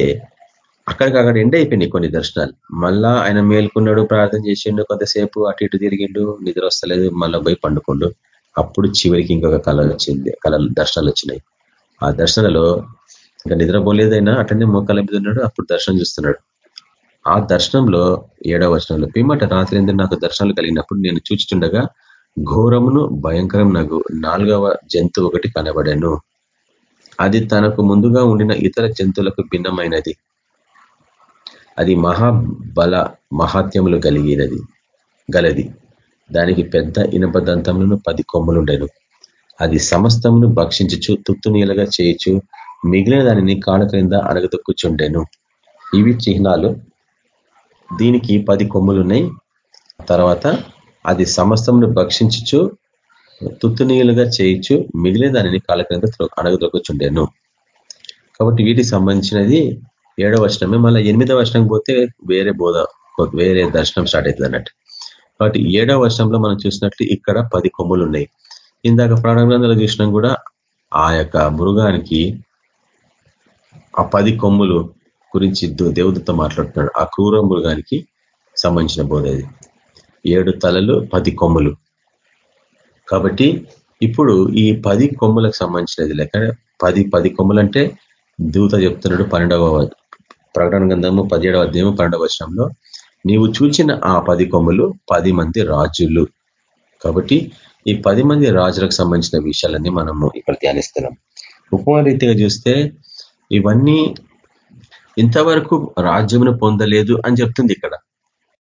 అక్కడికక్కడ ఎండ్ అయిపోయినాయి కొన్ని దర్శనాలు. మళ్ళా ఆయన మేల్కున్నాడు ప్రార్థన చేసిండు కొంతసేపు అటు ఇటు తిరిగిండు నిద్ర వస్తలేదు మళ్ళా పోయి పండుకుండు. అప్పుడు చివరికి ఇంకొక కళ వచ్చింది కళ దర్శనాలు వచ్చినాయి. ఆ దర్శనలో ఇంకా నిద్రపోలేదైనా అటనే మోకాల మీద ఉన్నాడు అప్పుడు దర్శనం చూస్తున్నాడు. ఆ దర్శనంలో ఏడవ వచనంలో పిమ్మట రాత్రి ఎందుకు నాకు దర్శనాలు కలిగినప్పుడు నేను చూచుచుండగా ఘోరమును భయంకరం నాకు నాలుగవ జంతువు ఒకటి కనబడాను. అది తనకు ముందుగా ఉండిన ఇతర జంతువులకు భిన్నమైనది. అది మహాబల మహాత్యములు కలిగినది గలది. దానికి పెద్ద ఇనప దంతములను పది కొమ్ములుండెను. అది సమస్తమును భక్షించచ్చు తుత్తునీలుగా చేయొచ్చు మిగిలిన దానిని కాళ్ళ క్రింద అడగదొక్కుచుండెను ఇవి చిహ్నాలు. దీనికి పది కొమ్ములున్నాయి. తర్వాత అది సమస్తమును భక్షించచ్చు తుత్తునీయులుగా చేయొచ్చు మిగిలిన దానిని కాళ్ళ క్రింద అడగదొక్కుచుండెను కాబట్టి వీటికి సంబంధించినది ఏడవ వర్షమే మళ్ళీ ఎనిమిదవ వర్షం పోతే వేరే బోధ వేరే దర్శనం స్టార్ట్ అవుతుంది అన్నట్టు. కాబట్టి ఏడవ వర్షంలో మనం చూసినట్లు ఇక్కడ పది కొమ్ములు ఉన్నాయి ఇందాక ప్రాణగ్రంథాలు చూసినాం కూడా ఆ యొక్క మృగానికి ఆ పది కొమ్ములు గురించి దేవుడితో మాట్లాడుతున్నాడు. ఆ క్రూర మృగానికి సంబంధించిన బోధ అది ఏడు తలలు పది కొమ్ములు. కాబట్టి ఇప్పుడు ఈ పది కొమ్ములకు సంబంధించినది లేక పది పది కొమ్ములు అంటే దూత చెప్తున్నాడు పన్నెండవ ప్రకటన గ్రంథము పదిహేడవ అధ్యాయము పన్నెండవ వర్షంలో నీవు చూచిన ఆ పది కొమ్ములు పది మంది రాజులు. కాబట్టి ఈ పది మంది రాజులకు సంబంధించిన విషయాలన్నీ మనము ఇక్కడ ధ్యానిస్తున్నాం. ఉపమారీతిగా చూస్తే ఇవన్నీ ఇంతవరకు రాజ్యమును పొందలేదు అని చెప్తుంది ఇక్కడ.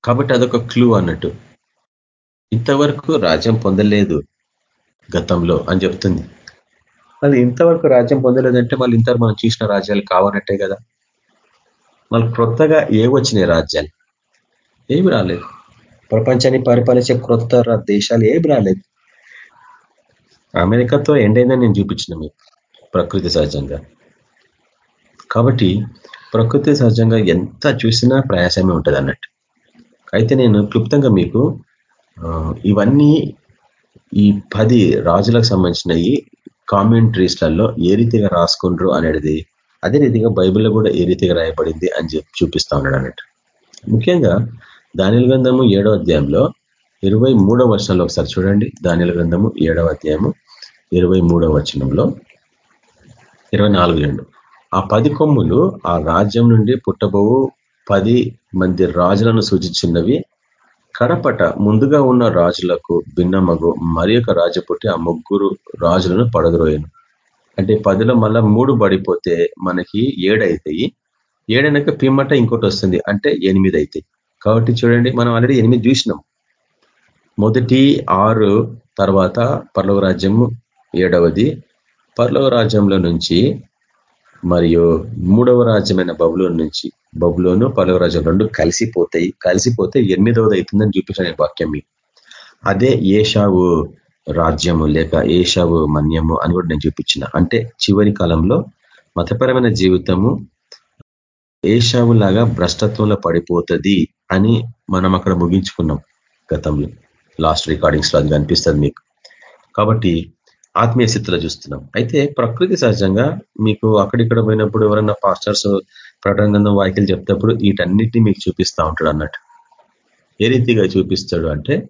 కాబట్టి అదొక క్లూ అన్నట్టు. ఇంతవరకు రాజ్యం పొందలేదు గతంలో అని చెప్తుంది. మళ్ళీ ఇంతవరకు రాజ్యం పొందలేదంటే మళ్ళీ ఇంతవరకు మనం చూసిన రాజ్యాలు కావనట్టే కదా. మళ్ళీ క్రొత్తగా ఏ వచ్చినాయి రాజ్యాలు? ఏమి రాలేదు. ప్రపంచాన్ని పరిపాలించే క్రొత్త దేశాలు ఏమి రాలేదు. అమెరికాతో ఎండైందని నేను చూపించిన మీకు ప్రకృతి సహజంగా. కాబట్టి ప్రకృతి సహజంగా ఎంత చూసినా ప్రయాసమే ఉంటుంది అన్నట్టు. అయితే నేను క్లుప్తంగా మీకు ఇవన్నీ ఈ పది రాజులకు సంబంధించినవి కామెంట్రీస్లలో ఏ రీతిగా రాసుకుండ్రు అనేది అదే రీతిగా బైబిల్లో కూడా ఏ రీతిగా రాయబడింది అని చెప్పి చూపిస్తా ఉన్నాడు అన్నట్టు. ముఖ్యంగా దానిల గ్రంథము ఏడవ అధ్యాయంలో ఇరవై మూడవ వర్షంలో ఒకసారి చూడండి. దానిల గ్రంథము ఏడవ అధ్యాయము ఇరవై మూడవ వచనంలో ఇరవై నాలుగు రెండు. ఆ పది కొమ్ములు ఆ రాజ్యం నుండి పుట్టబోవు పది మంది రాజులను సూచించినవి. కడపట ముందుగా ఉన్న రాజులకు భిన్నమగు మరి ఒక రాజు పుట్టి ఆ ముగ్గురు రాజులను పడద్రోయను. అంటే పదిలో మళ్ళా మూడు పడిపోతే మనకి ఏడైతాయి. ఏడైనాక పిమ్మట ఇంకోటి వస్తుంది. అంటే ఎనిమిది అవుతాయి కాబట్టి చూడండి మనం ఆల్రెడీ ఎనిమిది చూసినాం. మొదటి ఆరు తర్వాత పర్లవ రాజ్యము ఏడవది పర్లవ రాజ్యంలో నుంచి మరియు మూడవ రాజ్యమైన బబులోన్ నుంచి. బబులోను పర్లవ రాజ్యం రెండు కలిసిపోతాయి. కలిసిపోతే ఎనిమిదవది అవుతుందని చూపించిన వాక్యం మీకు అదే ఏషావు రాజ్యము లేక ఏషావు మన్యము అని కూడా నేను చూపించిన. అంటే చివరి కాలంలో మతపరమైన జీవితము ఏషావు లాగా భ్రష్టత్వంలో పడిపోతుంది అని మనం అక్కడ ముగించుకున్నాం గతంలో. లాస్ట్ రికార్డింగ్స్లో అది కనిపిస్తుంది మీకు. కాబట్టి ఆత్మీయ స్థితిలో చూస్తున్నాం. అయితే ప్రకృతి సహజంగా మీకు అక్కడిక్కడ పోయినప్పుడు ఎవరన్నా పాస్టర్స్ ప్రకటన వాక్యలు చెప్తేప్పుడు వీటన్నిటిని మీకు చూపిస్తూ ఉంటాడు అన్నట్టు. ఏ రీతిగా చూపిస్తాడు అంటే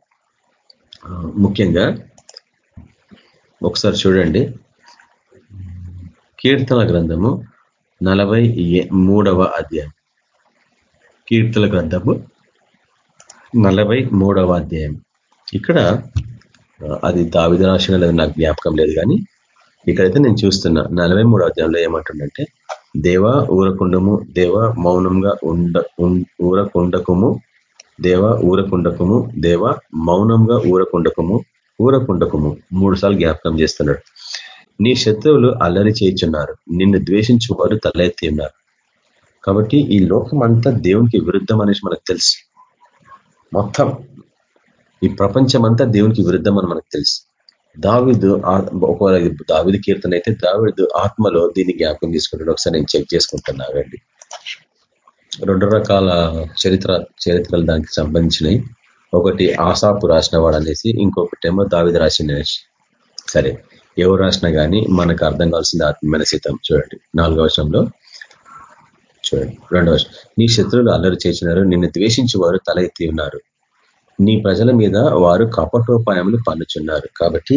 ముఖ్యంగా ఒకసారి చూడండి. కీర్తన గ్రంథము నలభై మూడవ అధ్యాయం. కీర్తన గ్రంథము నలభై మూడవ అధ్యాయం. ఇక్కడ అది దావిద రాసిన లేదు నాకు జ్ఞాపకం లేదు కానీ ఇక్కడైతే నేను చూస్తున్నా నలభై మూడు అధ్యాయంలో ఏమంటుండంటే దేవ ఊరకుండము దేవ మౌనంగా ఉండ ఊరకుండకము దేవ ఊరకుండకము దేవ మౌనంగా ఊరకుండకము ఊరకుండకము. మూడు సార్లు జ్ఞాపకం చేస్తున్నాడు. నీ శత్రువులు అల్లరి చేయించున్నారు నిన్ను ద్వేషించు వారు తలెత్తి ఉన్నారు కాబట్టి ఈ లోకం అంతా దేవునికి విరుద్ధం అనేసి మనకు తెలుసు. మొత్తం ఈ ప్రపంచం అంతా దేవునికి విరుద్ధం అని మనకు తెలుసు. దావిదు ఒకవేళ దావిదు కీర్తన అయితే దావిదు ఆత్మలో దీన్ని జ్ఞాపకం తీసుకుంటాడు ఒకసారి నేను చెక్ చేసుకుంటున్నాగండి రెండు రకాల చరిత్ర చరిత్రలు దానికి సంబంధించినవి. ఒకటి ఆసాపు రాసిన వాడు అనేసి ఇంకొకటేమో దావిది రాసిన సరే ఎవరు రాసినా కానీ మనకు అర్థం కావాల్సింది ఆత్మీయమైన సీతం. చూడండి నాలుగో వర్షంలో చూడండి రెండో వర్షం నీ శత్రువులు అల్లరి చేసినారు నిన్ను ద్వేషించి వారు తల ఎత్తి ఉన్నారు. నీ ప్రజల మీద వారు కపటోపాయములు పన్నుచున్నారు. కాబట్టి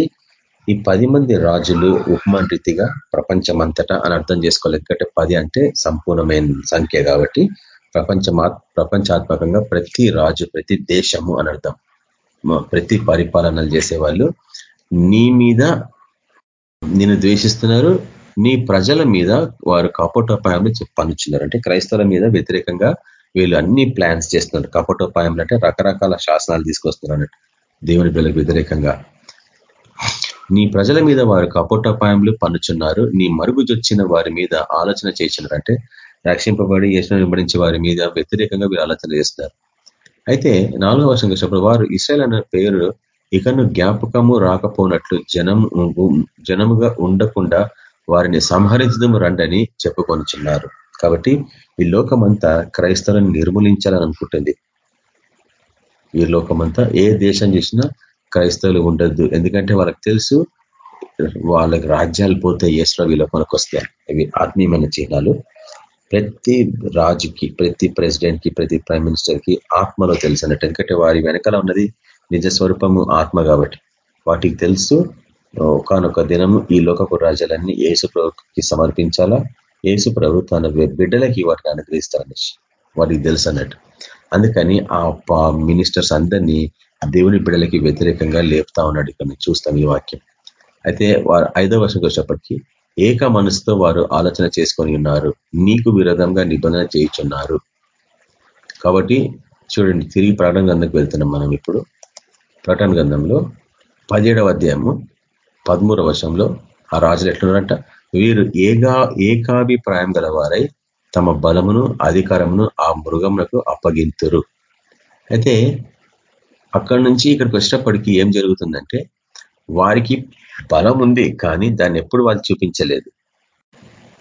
ఈ పది మంది రాజులు ఉపమాన్ రీతిగా ప్రపంచమంతటా అని అర్థం చేసుకోవాలి ఎందుకంటే పది అంటే సంపూర్ణమైన సంఖ్య కాబట్టి ప్రపంచమా ప్రపంచాత్మకంగా ప్రతి రాజు ప్రతి దేశము అని అర్థం. ప్రతి పరిపాలనలు చేసేవాళ్ళు నీ మీద నిన్ను ద్వేషిస్తున్నారు నీ ప్రజల మీద వారు కాపోటోపాయంలో పనుచున్నారు అంటే క్రైస్తవుల మీద వ్యతిరేకంగా వీళ్ళు అన్ని ప్లాన్స్ చేస్తున్నారు. కపటోపాయంలో అంటే రకరకాల శాసనాలు తీసుకొస్తున్నారు అన్నట్టు. దేవుని పిల్లలకు వ్యతిరేకంగా. నీ ప్రజల మీద వారు కపటోపాయంలో పన్నుచున్నారు. నీ మరుగుజొచ్చిన వారి మీద ఆలోచన చేసినారు అంటే రక్షింపబడి యేసును వెంబడించే వారి మీద వ్యతిరేకంగా వీరు ఆలోచన చేస్తున్నారు. అయితే నాలుగో వర్షం వచ్చినప్పుడు వారు ఇస్రాయల్ అనే పేరు ఇకను జ్ఞాపకము రాకపోనట్లు జనం జనముగా ఉండకుండా వారిని సంహరించడం రండని చెప్పుకొనిచున్నారు. కాబట్టి ఈ లోకమంతా క్రైస్తవులను నిర్మూలించాలని అనుకుంటుంది. ఈ లోకమంతా ఏ దేశం చేసినా క్రైస్తవులు ఉండద్దు. ఎందుకంటే వాళ్ళకి తెలుసు వాళ్ళకి రాజ్యాలు పోతే ఏసులో వీళ్ళ మనకు వస్తాయి ఇవి ఆత్మీయమైన చిహ్నాలు. ప్రతి రాజుకి ప్రతి ప్రెసిడెంట్కి ప్రతి ప్రైమ్ మినిస్టర్కి ఆత్మలో తెలుసు అన్నట్టు. ఎందుకంటే వారి వెనకాల ఉన్నది నిజ స్వరూపము ఆత్మ కాబట్టి. వాటికి తెలుసు ఒకనొక దినము ఈ లోకపు రాజ్యాలన్నీ ఏసు ప్రభుకి సమర్పించాలా? యేసు ప్రభు తన బిడ్డలకి వాటిని అనుగ్రహిస్తారని వాటికి తెలుసు అన్నట్టు. అందుకని ఆ మినిస్టర్స్ అందరినీ దేవుని బిడ్డలకి వ్యతిరేకంగా లేపుతా ఉన్నాడు ఇక్కడ చూస్తాం ఈ వాక్యం. అయితే వారు ఐదో వర్షంకి వచ్చేప్పటికీ ఏక మనసుతో వారు ఆలోచన చేసుకొని ఉన్నారు నీకు విరోధంగా నిబంధన చేయించున్నారు. కాబట్టి చూడండి తిరిగి ప్రకటన గంధంకి వెళ్తున్నాం మనం ఇప్పుడు. ప్రకటన గంధంలో పదిహేడవ అధ్యాయము పదమూడవ వర్షంలో ఆ రాజులు ఎట్లున్నారంట? వీరు ఏగా ఏకాభిప్రాయం గలవారై తమ బలమును అధికారమును ఆ మృగములకు అప్పగింతురు. అయితే అక్కడి నుంచి ఇక్కడికి వచ్చినప్పటికీ ఏం జరుగుతుందంటే వారికి బలం ఉంది కానీ దాన్ని ఎప్పుడు వాళ్ళు చూపించలేదు.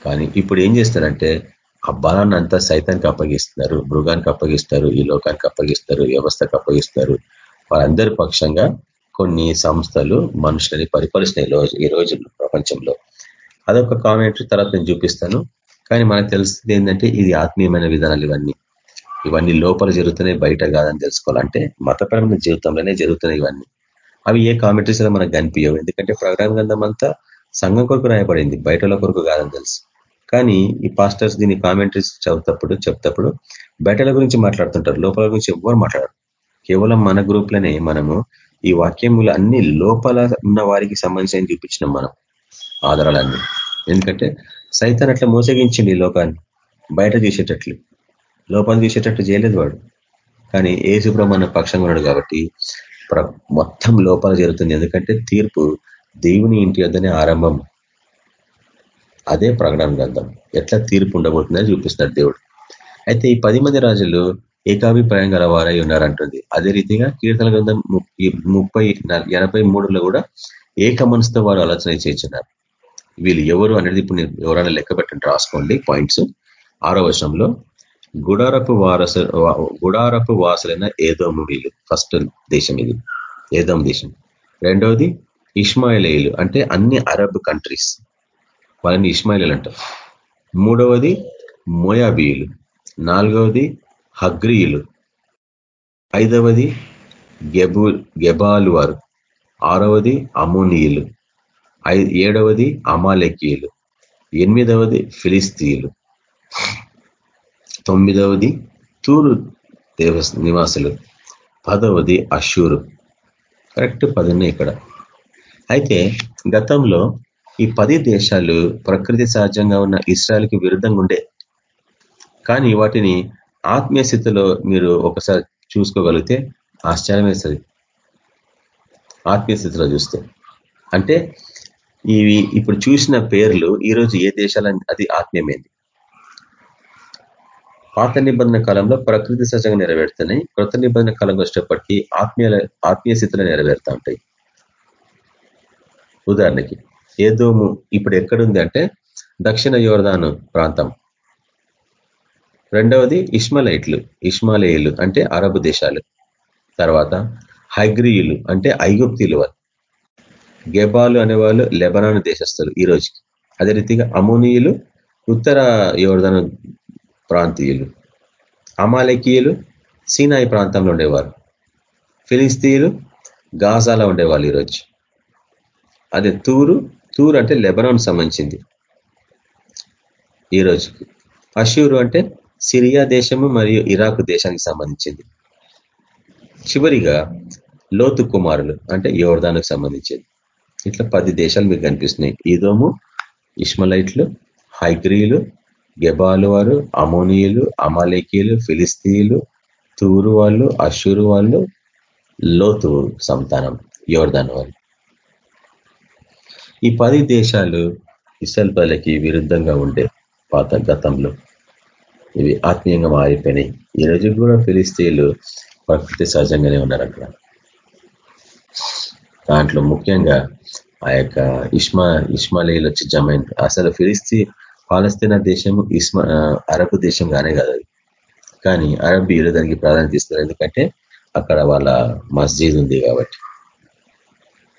కానీ ఇప్పుడు ఏం చేస్తారంటే ఆ బలాన్ని అంతా సైతానికి అప్పగిస్తున్నారు మృగానికి అప్పగిస్తారు ఈ లోకానికి అప్పగిస్తారు వ్యవస్థకు అప్పగిస్తారు. వారందరి పక్షంగా కొన్ని సంస్థలు మనుషులని పరిపాలిస్తున్నాయి ఈ రోజు ప్రపంచంలో. అదొక కామెంటరీ తర్వాత నేను చూపిస్తాను. కానీ మనకు తెలిసింది ఏంటంటే ఇది ఆత్మీయమైన విధానాలు ఇవన్నీ. ఇవన్నీ లోపల జరుగుతున్నాయి బయట కాదని తెలుసుకోవాలంటే మతపరమైన జీవితంలోనే జరుగుతున్నాయి ఇవన్నీ. అవి ఏ కామెంటరీస్ మనకు కనిపించవు. ఎందుకంటే ప్రకటన గ్రంథం అంతా సంఘం కొరకు రాయబడింది బయటల కొరకు కాదని తెలుసు. కానీ ఈ పాస్టర్స్ దీని కామెంటరీస్ చదువుతప్పుడు చెప్తప్పుడు బయటల గురించి మాట్లాడుతుంటారు లోపల గురించి ఎవ్వరు మాట్లాడరు. కేవలం మన గ్రూప్లోనే మనము ఈ వాక్యములు అన్ని లోపల ఉన్న వారికి సంబంధించిన చూపించినాం మనం ఆధారాలన్నీ. ఎందుకంటే సైతాన్ అట్లా మోసగించింది ఈ లోకాన్ని. బయట తీసేటట్లు. లోపాన్ని తీసేటట్టు చేయలేదు వాడు. కానీ ఏ మన పక్షంగా ఉన్నాడు కాబట్టి మొత్తం లోపాలు జరుగుతుంది. ఎందుకంటే తీర్పు దేవుని ఇంటి వద్దనే ఆరంభం. అదే ప్రకటన గ్రంథం. ఎట్లా తీర్పు ఉండబోతుందని చూపిస్తున్నాడు దేవుడు. అయితే ఈ పది మంది రాజులు ఏకాభిప్రాయం గల వారై ఉన్నారంటుంది. అదే రీతిగా కీర్తన గ్రంథం ముప్పై ఎనభై మూడులో కూడా ఏక మనసుతో వారు ఆలోచన చేస్తున్నారు వీళ్ళు ఎవరు అనేది ఇప్పుడు ఎవరైనా లెక్క పెట్టండి రాసుకోండి పాయింట్స్. ఆరో వర్షంలో గుడారపు వారస గుడారపు వాసులైన ఏదోము వీళ్ళు. ఫస్ట్ దేశం ఇది. ఏదోం దేశం. రెండవది ఇస్మాయిలేయులు అంటే అన్ని అరబ్ కంట్రీస్. వాళ్ళని ఇస్మాయిల్ అంటారు. మూడవది మోయాబీయులు. నాలుగవది హగ్రియులు. ఐదవది గెబు గెబాలు వారు ఆరవది అమోనియులు. ఏడవది అమాలకీయులు ఎనిమిదవది ఫిలిస్తీయులు తొమ్మిదవది తూరు దేవ నివాసులు పదవది అషూరు కరెక్ట్ పదిన్న ఇక్కడ. అయితే గతంలో ఈ పది దేశాలు ప్రకృతి సహజంగా ఉన్న ఇస్రాయల్కి విరుద్ధంగా ఉండే. కానీ వాటిని ఆత్మీయ స్థితిలో మీరు ఒకసారి చూసుకోగలిగితే ఆశ్చర్యం వేస్తుంది ఆత్మీయ స్థితిలో చూస్తే. అంటే ఇవి ఇప్పుడు చూసిన పేర్లు ఈరోజు ఏ దేశాల అది ఆత్మీయమైంది. పాత నిబంధన కాలంలో ప్రకృతి సహజంగా నెరవేరుతున్నాయి. కృత నిబంధన కాలంకి వచ్చేటప్పటికీ ఆత్మీయ ఆత్మీయ స్థితిలో నెరవేరుతా ఉంటాయి. ఉదాహరణకి ఏదోము ఇప్పుడు ఎక్కడుంది అంటే దక్షిణ యోర్దాను ప్రాంతం. రెండవది ఇష్మలైట్లు ఇష్మాలయులు అంటే అరబ్ దేశాలు. తర్వాత హైగ్రియులు అంటే ఐగుప్తిలు గెబాలు అనేవాళ్ళు లెబనాన్ దేశస్తులు ఈ రోజుకి. అదే రీతిగా అమోనియులు ఉత్తర యోర్ధన ప్రాంతీయులు అమాలకీయులు సీనాయి ప్రాంతంలో ఉండేవారు. ఫిలిస్తీయులు గాజాలో ఉండేవాళ్ళు ఈరోజు అదే తూరు తూరు అంటే లెబనాన్ సంబంధించింది. ఈ అషూరు అంటే సిరియా దేశము మరియు ఇరాక్ దేశానికి సంబంధించింది. చివరిగా లోతు కుమారులు అంటే యోర్ధానికి సంబంధించింది. ఇట్లా పది దేశాలు మీకు కనిపిస్తున్నాయి. ఈదోము ఇష్మలైట్లు హైగ్రీలు గెబాలు వారు అమోనియులు అమాలేకీయులు ఫిలిస్తీయులు తూరు వాళ్ళు అషూరు వాళ్ళు లోతు సంతానం యోర్దాన్ వాళ్ళు. ఈ పది దేశాలు ఇసల్ పల్లకి విరుద్ధంగా ఉండే పాత గతంలో ఇవి ఆత్మీయంగా మారిపోయినాయి. ఈ రోజు కూడా ఫిలిస్తీన్లు ప్రకృతి సహజంగానే ఉన్నారు అక్కడ. దాంట్లో ముఖ్యంగా ఆ యొక్క ఇష్మా ఇస్మాలీలు వచ్చి జమైన్ అసలు ఫిలిస్తీ పాలస్తీనా దేశము ఇస్మా అరబ్ దేశం కానే కాదు కానీ అరబీలు దానికి ప్రాధాన్యత ఇస్తారు ఎందుకంటే అక్కడ వాళ్ళ మస్జిద్ ఉంది కాబట్టి.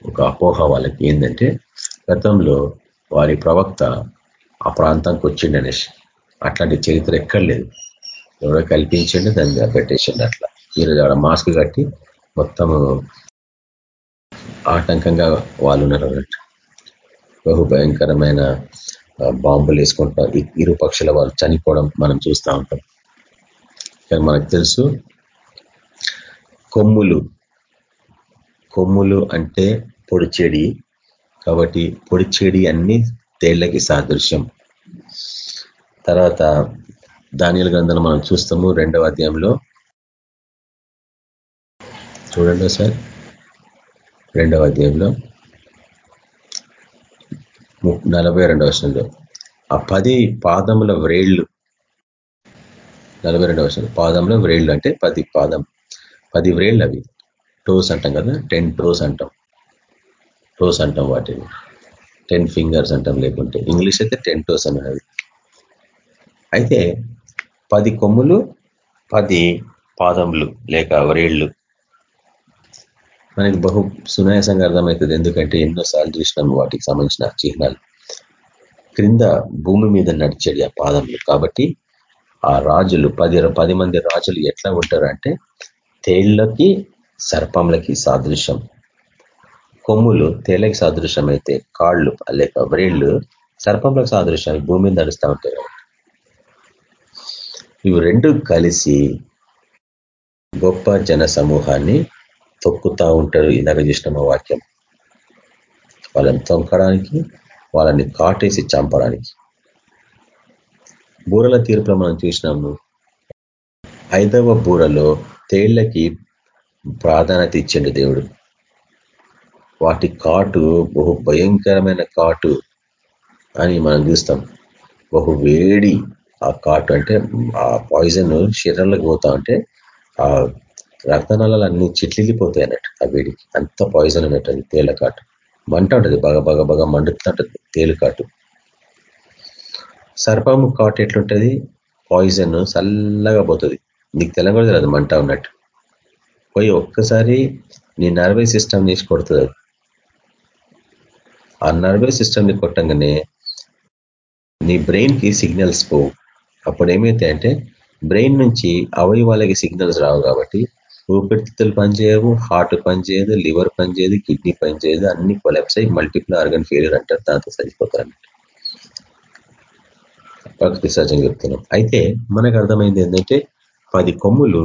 ఒక అపోహ వాళ్ళకి ఏంటంటే గతంలో వారి ప్రవక్త ఆ ప్రాంతానికి వచ్చిండనేసి అట్లాంటి చరిత్ర ఎక్కడ లేదు. ఎవరో కల్పించండి దాన్ని పెట్టేసిండి అట్లా. ఈరోజు ఆడ మాస్క్ కట్టి మొత్తము ఆటంకంగా వాళ్ళు ఉన్నారు అన్నట్టు. బహు భయంకరమైన బాంబులు వేసుకుంటాం ఇరు పక్షుల వాళ్ళు చనిపోవడం మనం చూస్తూ ఉంటాం. కానీ మనకు తెలుసు కొమ్ములు కొమ్ములు అంటే పొడి చెడి. కాబట్టి పొడి చెడి అన్ని తేళ్ళకి సాదృశ్యం. తర్వాత ధాన్యాల గ్రంథాలు మనం చూస్తాము రెండవ అధ్యాయంలో. చూడండి సార్ రెండవ అధ్యాయంలో నలభై రెండవ వర్షంలో ఆ పది పాదముల వ్రేళ్ళు నలభై రెండవ వర్షంలో పాదంలో వ్రేళ్ళు అంటే పది పాదం పది వ్రేళ్ళు అవి. టోస్ అంటాం కదా టెన్ టోస్ అంటాం. టోస్ అంటాం వాటిని. టెన్ ఫింగర్స్ అంటాం లేకుంటే. ఇంగ్లీష్ అయితే టెన్ టోస్ అన్నది అయితే పది కొమ్ములు పది పాదములు లేక వ్రేళ్ళు మనకి బహు సునాయాసంగా అర్థమవుతుంది ఎందుకంటే ఎన్నోసార్లు చూసినాము వాటికి సంబంధించిన చిహ్నాలు. క్రింద భూమి మీద నడిచాడు ఆ పాదములు కాబట్టి ఆ రాజులు పది పది మంది రాజులు ఎట్లా ఉంటారు అంటే తేళ్ళకి సర్పంలకి సాదృశ్యం. కొమ్ములు తేళ్ళకి సాదృశ్యం అయితే కాళ్ళు లేక వ్రేళ్ళు సర్పంలకు సాదృశ్యం. భూమి మీద నడుస్తూ ఉంటాయి ఇవి రెండు కలిసి గొప్ప జన సమూహాన్ని తొక్కుతా ఉంటారు ఇందాక చూసిన వాక్యం. వాళ్ళని తొక్కడానికి వాళ్ళని కాటేసి చంపడానికి. బూరల తీర్పులో మనం చూసినాము. ఐదవ బూరలో తేళ్ళకి ప్రాధాన్యత ఇచ్చిండు దేవుడు. వాటి కాటు బహు భయంకరమైన కాటు అని మనం చూస్తాం. బహు వేడి ఆ కాటు అంటే ఆ పాయిజన్ శరీరంలోకి పోతా ఉంటే ఆ రక్తనాళాలు అన్ని చిట్లిపోతాయి అన్నట్టు ఆ వేడికి. అంత పాయిజన్ అన్నట్టు అది తేలకాటు మంట ఉంటుంది బాగా బాగా బాగా మండుతుంటుంది తేలికాటు సర్పము కాటు ఎట్లుంటది? పాయిజన్ చల్లగా పోతుంది. నీకు తెలంగాణ తెలియదు మంట ఉన్నట్టు. పోయి ఒక్కసారి నీ నర్వస్ సిస్టమ్ చేసి కొడుతుంది ఆ నర్వస్ సిస్టమ్ని కొట్టంగానే నీ బ్రెయిన్కి సిగ్నల్స్ పోవు. అప్పుడు ఏమైతే అంటే బ్రెయిన్ నుంచి అవయవాలకి సిగ్నల్స్ రావు కాబట్టి ఊపిరితిత్తులు పనిచేయవు హార్ట్ పనిచేయదు లివర్ పనిచేయదు కిడ్నీ పనిచేయదు అన్ని కొలాప్స్ అయ్యి మల్టిపుల్ ఆర్గన్ ఫెయిలియర్ అంటారు దాంతో సరిపోతారు ప్రకృతి సహజంగా చెప్తున్నాం. అయితే మనకు అర్థమైంది ఏంటంటే పది కొమ్ములు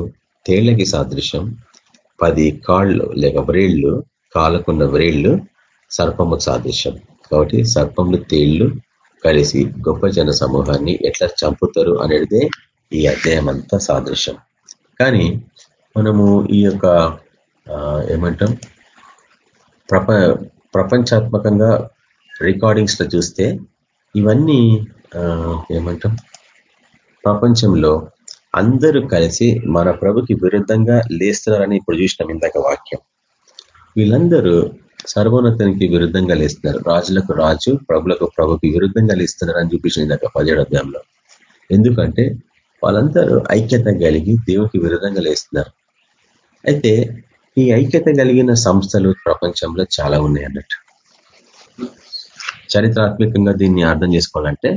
తేళ్ళకి సాదృశ్యం పది కాళ్ళు లేక వ్రేళ్ళు కాలకున్న వ్రేళ్ళు సర్పముకు సాదృశ్యం. కాబట్టి సర్పములు తేళ్ళు కలిసి గొప్ప జన సమూహాన్ని ఎట్లా చంపుతారు అనేదే ఈ అధ్యాయం అంతా సాదృశ్యం. కానీ మనము ఈ యొక్క ఏమంటాం ప్రప ప్రపంచాత్మకంగా రికార్డింగ్స్లో చూస్తే ఇవన్నీ ఏమంటాం ప్రపంచంలో అందరూ కలిసి మన ప్రభుకి విరుద్ధంగా లేస్తున్నారని ఇప్పుడు చూసినాం ఇందాక వాక్యం. వీళ్ళందరూ సర్వోన్నతానికి విరుద్ధంగా లేస్తున్నారు. రాజులకు రాజు ప్రభులకు ప్రభుకి విరుద్ధంగా లేస్తున్నారు అని చూపించిన ఇందాక పదిహేడు ఎందుకంటే వాళ్ళందరూ ఐక్యత కలిగి దేవునికి విరుద్ధంగా లేస్తున్నారు. అయితే ఈ ఐక్యత కలిగిన సంస్థలు ప్రపంచంలో చాలా ఉన్నాయి అన్నట్టు. చరిత్రాత్మకంగా దీన్ని అర్థం చేసుకోవాలంటే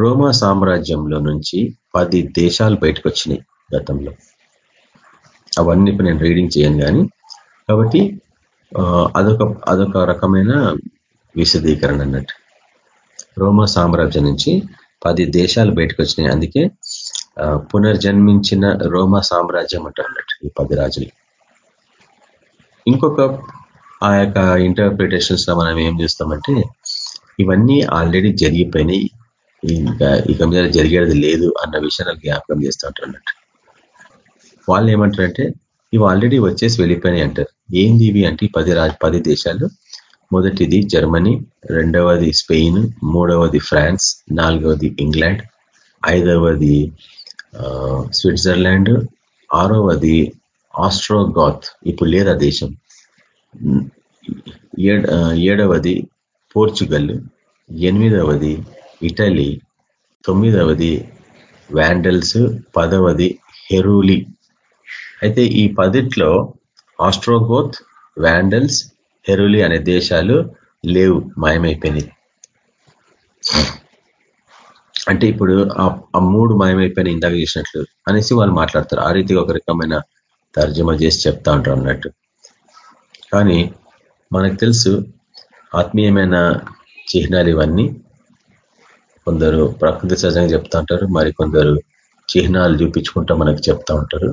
రోమా సామ్రాజ్యంలో నుంచి పది దేశాలు బయటకు వచ్చినాయి గతంలో. అవన్నీ ఇప్పుడు నేను రీడింగ్ చేయను కానీ కాబట్టి అదొక అదొక రకమైన విశదీకరణ అన్నట్టు. రోమా సామ్రాజ్యం నుంచి పది దేశాలు బయటకు వచ్చినాయి. అందుకే పునర్జన్మించిన రోమా సామ్రాజ్యం అంటారు అన్నట్టు ఈ పది రాజులు. ఇంకొక ఆ యొక్క ఇంటర్ప్రిటేషన్స్లో మనం ఏం చేస్తామంటే ఇవన్నీ ఆల్రెడీ జరిగిపోయినాయి. ఇంకా ఇక మీద జరిగేది లేదు అన్న విషయాన్ని జ్ఞాపకం చేస్తూ ఉంటారు అన్నట్టు. వాళ్ళు ఏమంటారంటే ఇవి ఆల్రెడీ వచ్చేసి వెళ్ళిపోయినాయి అంటారు. ఏంది ఇవి అంటే పది పది దేశాలు? మొదటిది జర్మనీ రెండవది స్పెయిన్ మూడవది ఫ్రాన్స్ నాలుగవది ఇంగ్లాండ్ ఐదవది స్విట్జర్లాండ్ ఆరవది ఆస్ట్రోగాత్ ఇప్పుడు లేదా దేశం. ఏడవది పోర్చుగల్ ఎనిమిదవది ఇటలీ తొమ్మిదవది వ్యాండల్స్ పదవది హెరూలి. అయితే ఈ పదిట్లో ఆస్ట్రోగోత్ వ్యాండల్స్ హెరూలి అనే దేశాలు లేవు మాయమైపోయినాయి. అంటే ఇప్పుడు ఆ మూడు మాయమైపోయిన ఇందాక చేసినట్లు. అనేసి వాళ్ళు మాట్లాడతారు. ఆ రీతిగా ఒక రకమైన తర్జమా చేసి చెప్తా ఉంటారు అన్నట్టు. కానీ మనకు తెలుసు ఆత్మీయమైన చిహ్నాలు ఇవన్నీ. కొందరు ప్రకృతి సహజంగా చెప్తా ఉంటారు. మరి కొందరు చిహ్నాలు చూపించుకుంటా మనకు చెప్తా ఉంటారు.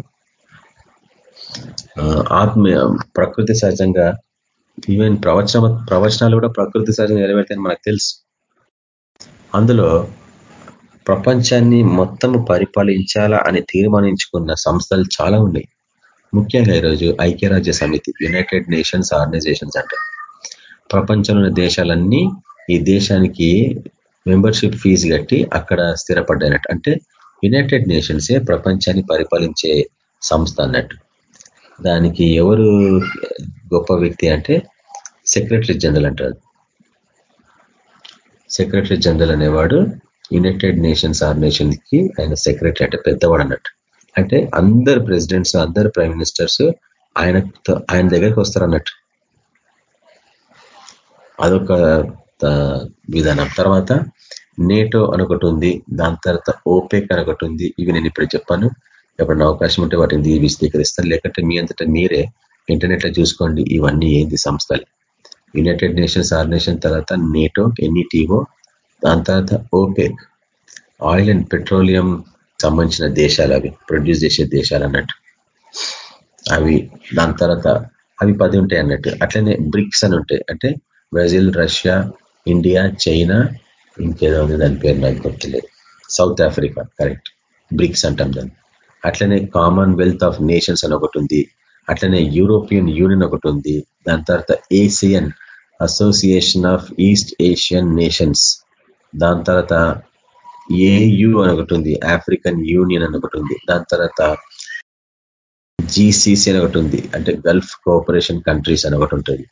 ఆత్మీయ ప్రకృతి సహజంగా ఈవెన్ ప్రవచన ప్రవచనాలు కూడా ప్రకృతి సహజంగా నెరవేర్తాయని మనకు తెలుసు. అందులో ప్రపంచాన్ని మొత్తం పరిపాలించాలా అని తీర్మానించుకున్న సంస్థలు చాలా ఉన్నాయి. ముఖ్యంగా ఈరోజు ఐక్యరాజ్య సమితి యునైటెడ్ నేషన్స్ ఆర్గనైజేషన్స్ అంటారు ప్రపంచంలోని దేశాలన్నీ ఈ దేశానికి మెంబర్షిప్ ఫీజు కట్టి అక్కడ స్థిరపడ్డాయన్నట్టు. అంటే యునైటెడ్ నేషన్సే ప్రపంచాన్ని పరిపాలించే సంస్థ అన్నట్టు. దానికి ఎవరు గొప్ప వ్యక్తి అంటే సెక్రటరీ జనరల్ అంటారు. సెక్రటరీ జనరల్ అనేవాడు యునైటెడ్ నేషన్స్ ఆర్గనైజేషన్కి ఆయన సెక్రటరీ అంటే పెద్దవాడు అన్నట్టు. అంటే అందరు ప్రెసిడెంట్స్ అందరు ప్రైమ్ మినిస్టర్స్ ఆయన ఆయన దగ్గరికి వస్తారు అన్నట్టు. అదొక విధానం. తర్వాత నేటో అనొకటి ఉంది. దాని తర్వాత ఓపెక్ అనొకటి ఉంది. ఇవి నేను ఇప్పుడు చెప్పాను. ఎప్పుడన్నా అవకాశం ఉంటే వాటిని విశదీకరిస్తాను. లేకుంటే మీ అంతటా మీరే ఇంటర్నెట్లో చూసుకోండి. ఇవన్నీ ఏంది సంస్థలు. యునైటెడ్ నేషన్స్ ఆర్గనైజేషన్ తర్వాత NATO N E T O దాని తర్వాత ఓపెక్ ఆయిల్ అండ్ పెట్రోలియం సంబంధించిన దేశాలు అవి ప్రొడ్యూస్ చేసే దేశాలు అన్నట్టు. అవి దాని తర్వాత అవి పది ఉంటాయి అన్నట్టు. అట్లనే బ్రిక్స్ అని ఉంటాయి. అంటే బ్రెజిల్ రష్యా ఇండియా చైనా ఇంకేదో ఉంది దాని పేరు నాకు గుర్తులేదు. South Africa correct. బ్రిక్స్ అంటాం దాన్ని. అట్లనే కామన్వెల్త్ ఆఫ్ నేషన్స్ అని ఒకటి ఉంది. అట్లనే యూరోపియన్ యూనియన్ ఒకటి ఉంది. దాని తర్వాత Asian Association of East Asian Nations. దాని తర్వాత ఏయు అని ఒకటి ఉంది ఆఫ్రికన్ యూనియన్ అని ఒకటి ఉంది దాని తర్వాత జీసీసీ అని ఒకటి ఉంది అంటే గల్ఫ్ కోఆపరేషన్ కంట్రీస్ అని ఒకటి ఉంటుంది.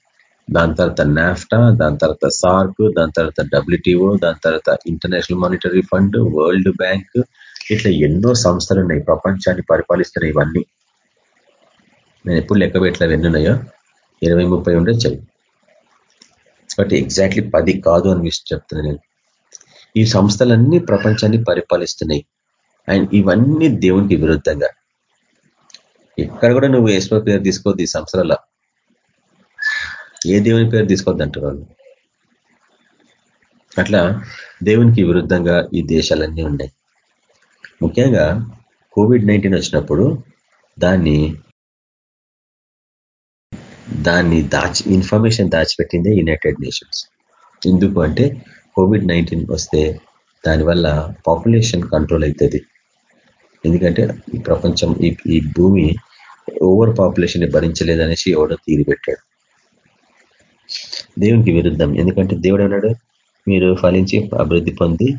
దాని తర్వాత నాఫ్టా దాని తర్వాత సార్క్ దాని తర్వాత డబ్ల్యూటీఓ దాని తర్వాత International Monetary Fund World Bank ఇట్లా ఎన్నో సంస్థలు ఉన్నాయి ప్రపంచాన్ని పరిపాలిస్తున్నాయి ఇవన్నీ. నేను ఎప్పుడు లెక్క పెట్టలేదు ఎన్ని ఉన్నాయో. ఇరవై ముప్పై ఉండొచ్చాయి బట్ ఎగ్జాక్ట్లీ పది కాదు అని చెప్తున్నాను నేను. ఈ సంస్థలన్నీ ప్రపంచాన్ని పరిపాలిస్తున్నాయి. అండ్ ఇవన్నీ దేవునికి విరుద్ధంగా. ఎక్కడ కూడా నువ్వు ఏశ్వ పేరు తీసుకోవద్దు ఈ సంస్థల ఏ దేవుని పేరు తీసుకోవద్దంటారు వాళ్ళు అట్లా దేవునికి విరుద్ధంగా ఈ దేశాలన్నీ ఉన్నాయి. ముఖ్యంగా కోవిడ్ నైన్టీన్ వచ్చినప్పుడు దాన్ని దాన్ని దాచి ఇన్ఫర్మేషన్ దాచిపెట్టిందే యునైటెడ్ నేషన్స్. ఎందుకు అంటే కోవిడ్ నైన్టీన్ వస్తే దానివల్ల పాపులేషన్ కంట్రోల్ అవుతుంది ఎందుకంటే ఈ ప్రపంచం ఈ ఈ భూమి ఓవర్ పాపులేషన్ భరించలేదనేసి ఎవడో తీరి పెట్టాడు దేవునికి విరుద్ధం. ఎందుకంటే దేవుడు అన్నాడు మీరు ఫలించి అభివృద్ధి పొంది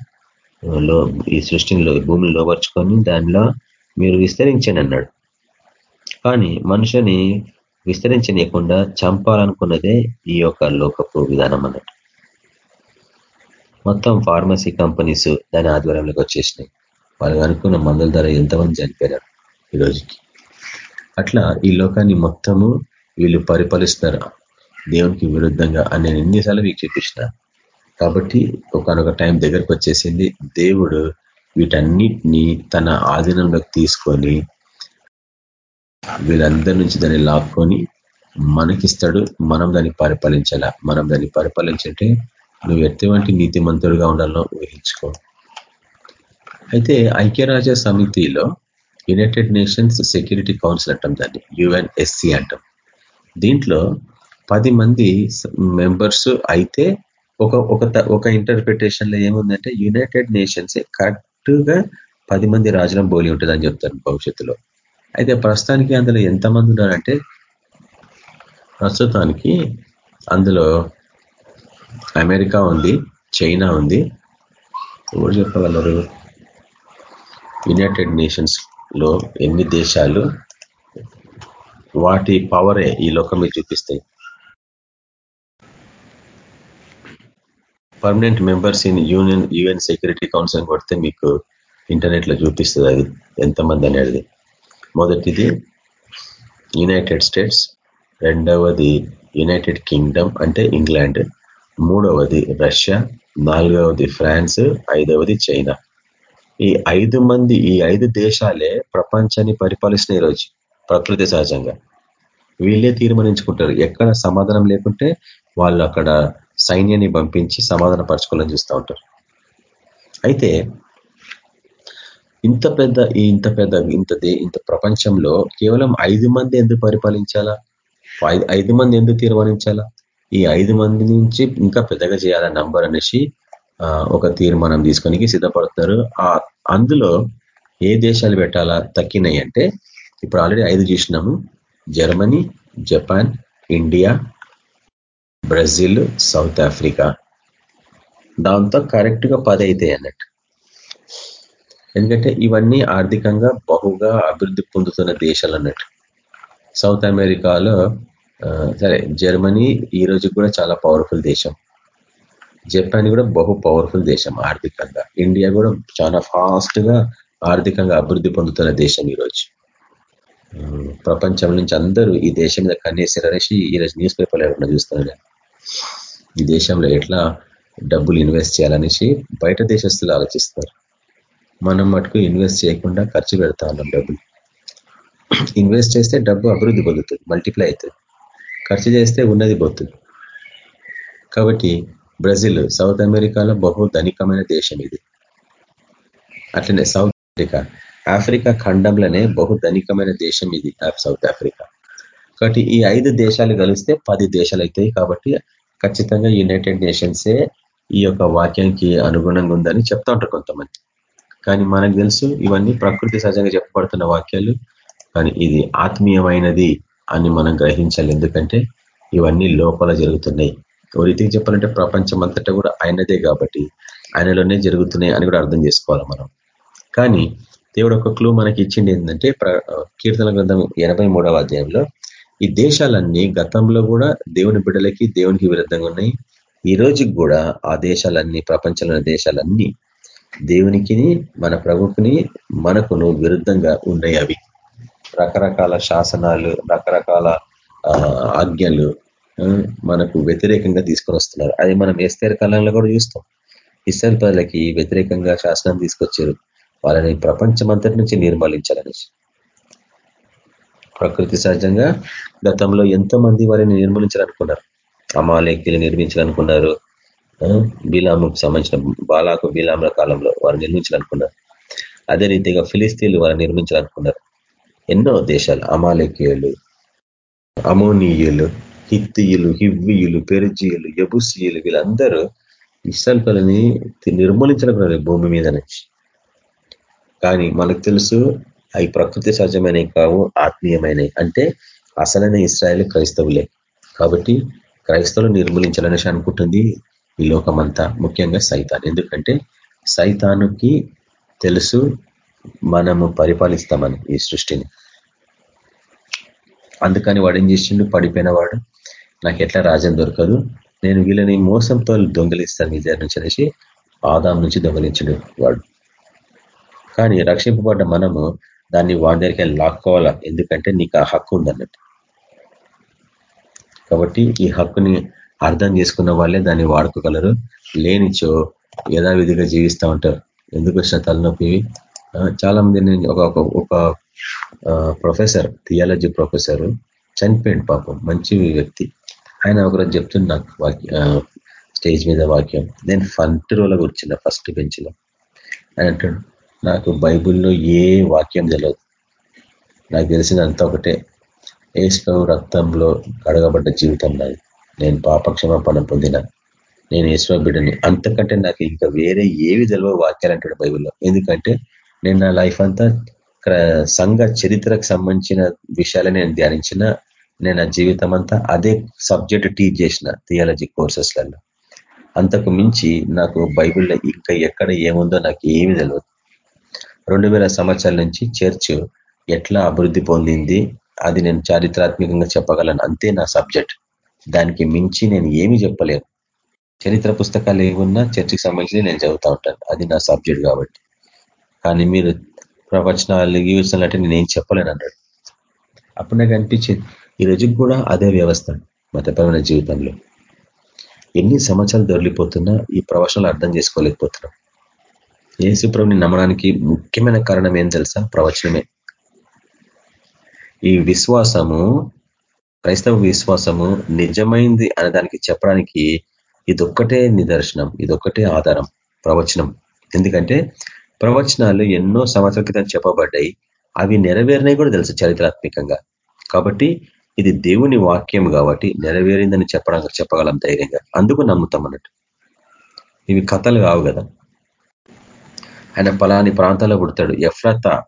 లో ఈ సృష్టిలో భూమిని లోపరుచుకొని దానిలో మీరు విస్తరించండి అన్నాడు. కానీ మనుషుని విస్తరించనీయకుండా చంపాలనుకున్నదే ఈ యొక్క లోకపు విధానం అన్నట్టు. మొత్తం ఫార్మసీ కంపెనీస్ దాని ఆధ్వర్యంలోకి వచ్చేసినాయి. వాళ్ళు అనుకున్న మందుల ధర ఎంతమంది చనిపోయారు ఈ రోజుకి అట్లా ఈ లోకాన్ని మొత్తము వీళ్ళు పరిపాలిస్తారు దేవునికి విరుద్ధంగా అని నేను ఎన్నిసార్లు మీకు చూపించిన. కాబట్టి ఒకనొక టైం దగ్గరకు వచ్చేసింది. దేవుడు వీటన్నిటినీ తన ఆధీనంలోకి తీసుకొని వీళ్ళందరి నుంచి దాన్ని లాక్కొని మనకిస్తాడు. మనం దాన్ని పరిపాలించాలా? మనం దాన్ని పరిపాలించంటే నువ్వు ఎటువంటి నీతిమంతుడుగా ఉండాలో ఊహించుకో. అయితే ఐక్యరాజ్య సమితిలో యునైటెడ్ నేషన్స్ సెక్యూరిటీ కౌన్సిల్ అంటాం దాన్ని యుఎన్ఎస్సి అంటాం. దీంట్లో పది మంది మెంబర్స్ అయితే ఒక ఒక ఒక ఇంటర్ప్రిటేషన్లో ఏముందంటే యునైటెడ్ నేషన్స్ కరెక్ట్గా పది మంది రాజులం బోలి ఉంటుందని చెప్తారు భవిష్యత్తులో. అయితే ప్రస్తుతానికి అందులో ఎంతమంది ఉన్నారంటే ప్రస్తుతానికి అందులో అమెరికా ఉంది చైనా ఉంది. ఎవరు చెప్పగలరు? యునైటెడ్ నేషన్స్లో ఎన్ని దేశాలు? వాటి పవరే ఈ లోకం మీద చూపిస్తాయి permanent members in union UN Security Council కొడితే మీకు ఇంటర్నెట్లో చూపిస్తుంది అది ఎంతమంది అనేది. మొదటిది యునైటెడ్ స్టేట్స్ రెండవది యునైటెడ్ కింగ్డమ్ అంటే ఇంగ్లాండ్ మూడవది రష్యా నాలుగవది ఫ్రాన్స్ ఐదవది చైనా. ఈ ఐదు మంది ఈ ఐదు దేశాలే ప్రపంచాన్ని పరిపాలిస్తున్న ఈరోజు ప్రకృతి సహజంగా. వీళ్ళే తీర్మానించుకుంటారు ఎక్కడ సమాధానం లేకుంటే వాళ్ళు అక్కడ సైన్యాన్ని పంపించి సమాధాన పరచుకోవాలని చూస్తూ ఉంటారు. అయితే ఇంత పెద్ద ఇంత పెద్ద ఇంత ఇంత ప్రపంచంలో కేవలం ఐదు మంది ఎందుకు పరిపాలించాలా? ఐదు మంది ఎందుకు తీర్మానించాలా? ఈ ఐదు మంది నుంచి ఇంకా పెద్దగా చేయాల నంబర్ అనేసి ఒక తీర్మానం తీసుకొని సిద్ధపడుతున్నారు. అందులో ఏ దేశాలు పెట్టాలా తక్కినాయి అంటే ఇప్పుడు ఆల్రెడీ ఐదు చూసినాము. Germany Japan India Brazil South Africa. దాంతో కరెక్ట్గా పది అవుతాయి అన్నట్టు. ఎందుకంటే ఇవన్నీ ఆర్థికంగా బహుగా అభివృద్ధి పొందుతున్న దేశాలు అన్నట్టు. సౌత్ అమెరికాలో సరే జర్మనీ ఈ రోజు కూడా చాలా పవర్ఫుల్ దేశం. జపాన్ కూడా బహు పవర్ఫుల్ దేశం ఆర్థికంగా. ఇండియా కూడా చాలా ఫాస్ట్గా ఆర్థికంగా అభివృద్ధి పొందుతున్న దేశం ఈరోజు ప్రపంచం నుంచి అందరూ ఈ దేశం మీద కన్నేసారు ఈరోజు న్యూస్ పేపర్లో ఎవరన్నా చూస్తున్నారు. ఈ దేశంలో ఎట్లా డబ్బులు ఇన్వెస్ట్ చేయాలనేసి బయట దేశస్తులు ఆలోచిస్తారు మనం మటుకు ఇన్వెస్ట్ చేయకుండా ఖర్చు పెడతా ఉన్నాం డబ్బులు. ఇన్వెస్ట్ చేస్తే డబ్బు అభివృద్ధి పొందుతుంది మల్టిప్లై అవుతుంది. ఖర్చు చేస్తే ఉన్నది పోతుంది కాబట్టి బ్రెజిల్ సౌత్ అమెరికాలో బహు ధనికమైన దేశం ఇది. అట్లనే సౌత్ ఆఫ్రికా ఆఫ్రికా ఖండంలోనే బహు ధనికమైన దేశం ఇది సౌత్ ఆఫ్రికా. కాబట్టి ఈ ఐదు దేశాలు కలిస్తే పది దేశాలు అవుతాయి కాబట్టి ఖచ్చితంగా యునైటెడ్ నేషన్సే ఈ యొక్క వాక్యానికి అనుగుణంగా ఉందని చెప్తా ఉంటారు కొంతమంది. కానీ మనకు తెలుసు ఇవన్నీ ప్రకృతి సహజంగా చెప్పబడుతున్న వాక్యాలు కానీ ఇది ఆత్మీయమైనది అని మనం గ్రహించాలి. ఎందుకంటే ఇవన్నీ లోపల జరుగుతున్నాయి. ఓ రీతికి చెప్పాలంటే ప్రపంచం అంతటా కూడా ఆయనదే కాబట్టి ఆయనలోనే జరుగుతున్నాయి అని కూడా అర్థం చేసుకోవాలి మనం. కానీ దేవుడు ఒక క్లూ మనకి ఇచ్చింది ఏంటంటే కీర్తన గ్రంథం ఎనభై అధ్యాయంలో ఈ దేశాలన్నీ గతంలో కూడా దేవుని బిడ్డలకి దేవునికి విరుద్ధంగా ఉన్నాయి. ఈ రోజుకి కూడా ఆ దేశాలన్నీ ప్రపంచంలోని దేశాలన్నీ దేవునికి మన ప్రభుకుని మనకును విరుద్ధంగా ఉన్నాయి అవి. రకరకాల శాసనాలు రకరకాల ఆజ్ఞలు మనకు వ్యతిరేకంగా తీసుకొని వస్తున్నారు. అది మనం ఎస్తేర్ కాలంలో కూడా చూస్తాం. ఇస్రాయల్ ప్రజలకి వ్యతిరేకంగా శాసనం తీసుకొచ్చారు. వాళ్ళని ప్రపంచమంతటి నుంచి నిర్మూలించాలనేసి ప్రకృతి సహజంగా గతంలో ఎంతో మంది వారిని నిర్మూలించాలనుకున్నారు. అమాలేకీలు నిర్మించాలనుకున్నారు. బీలాముకు సంబంధించిన బాలాకు బీలాముల కాలంలో వారు నిర్మించాలనుకున్నారు. అదే రీతిగా ఫిలిస్తీన్లు వారు నిర్మించాలనుకున్నారు. ఎన్నో దేశాలు అమాలకీయులు అమోనీయులు హిత్తియులు హివ్వియులు పెరుజీయులు యబుసీయులు వీళ్ళందరూ ఇసల్పలని నిర్మూలించడం భూమి మీద నుంచి. కానీ మనకు తెలుసు అవి ప్రకృతి సహజమైనవి కావు ఆత్మీయమైనవి. అంటే అసలైన ఇస్రాయల్ క్రైస్తవులే. కాబట్టి క్రైస్తవులు నిర్మూలించాలనేసి అనుకుంటుంది ఈ లోకమంతా ముఖ్యంగా సైతాన్. ఎందుకంటే సైతానుకి తెలుసు మనము పరిపాలిస్తామని ఈ సృష్టిని. అందుకని వాడు ఏం చేసిండు? పడిపోయిన వాడు. నాకు ఎట్లా రాజ్యం దొరకదు? నేను వీళ్ళని మోసంతో దొంగలిస్తాను మీ దగ్గర నుంచి అనేసి ఆదాం నుంచి దొంగలించడు వాడు. కానీ రక్షింపబడ్డ మనము దాన్ని వాడి దగ్గరికి లాక్కోవాలా? ఎందుకంటే నీకు ఆ హక్కు ఉందన్నట్టు. కాబట్టి ఈ హక్కుని అర్థం చేసుకున్న వాళ్ళే దాన్ని వాడుకోగలరు. లేనిచో యథావిధిగా జీవిస్తూ ఉంటారు. ఎందుకు వచ్చిన తలనొప్పి చాలా మంది నేను ఒక ఒక ప్రొఫెసర్ థియాలజీ ప్రొఫెసర్ చనిపోయింది పాపం మంచి వ్యక్తి. ఆయన ఒకరోజు చెప్తుంది నాకు వాక్య స్టేజ్ మీద వాక్యం. నేను ఫంట్ రోలో కూర్చున్న ఫస్ట్ బెంచ్లో. ఆయన అంటాడు నాకు బైబుల్లో ఏ వాక్యం తెలియదు నాకు తెలిసినంత ఒకటే. ఏసు రక్తంలో కడగబడ్డ జీవితం నాది. నేను పాపక్షమాపణ పొందిన. నేను ఈశ్వర బిడ్డని. అంతకంటే నాకు ఇంకా వేరే ఏవి తెలియ వాక్యాలు అంటాడు బైబిల్లో. ఎందుకంటే నేను నా లైఫ్ అంతా సంఘ చరిత్రకు సంబంధించిన విషయాలు నేను ధ్యానించిన. నేను నా జీవితం అంతా అదే సబ్జెక్ట్ టీచ్ చేసిన థియాలజీ కోర్సెస్లలో అంతకు మించి నాకు బైబిల్లో ఇంకా ఎక్కడ ఏముందో నాకు ఏమి తెలియదు రెండు వేల సంవత్సరాల నుంచి చర్చ్ ఎట్లా అభివృద్ధి పొందింది అది నేను చారిత్రాత్మకంగా చెప్పగలను. అంతే నా సబ్జెక్ట్ దానికి మించి నేను ఏమి చెప్పలేను. చరిత్ర పుస్తకాలు ఏమున్నా చర్చికి సంబంధించి నేను చదువుతూ ఉంటాను. అది నా సబ్జెక్ట్ కాబట్టి. కానీ మీరు ప్రవచనాలు అంటే నేను చెప్పలేను అన్నాడు. అప్పుడు నాకు అనిపించింది ఈ రోజుకి కూడా అదే వ్యవస్థ మతపరమైన జీవితంలో. ఎన్ని సంవత్సరాలు దొరికిపోతున్నా ఈ ప్రవచనాలు అర్థం చేసుకోలేకపోతున్నాం. యేసుప్రభుని నమ్మడానికి ముఖ్యమైన కారణం ఏం తెలుసా? ప్రవచనమే. ఈ విశ్వాసము క్రైస్తవ విశ్వాసము నిజమైంది అనే దానికి చెప్పడానికి ఇదొక్కటే నిదర్శనం ఇదొక్కటే ఆధారం ప్రవచనం. ఎందుకంటే ప్రవచనాలు ఎన్నో సంవత్సరాల క్రితం చెప్పబడ్డాయి. అవి నెరవేరినాయి కూడా తెలుసు చరిత్రాత్మకంగా. కాబట్టి ఇది దేవుని వాక్యం కాబట్టి నెరవేరిందని చెప్పడానికి చెప్పగలం ధైర్యంగా. అందుకు నమ్ముతాం అన్నట్టు. ఇవి కథలు కావు కదా. ఆయన పలాని ప్రాంతాల్లో పుడతాడు. ఎఫ్రత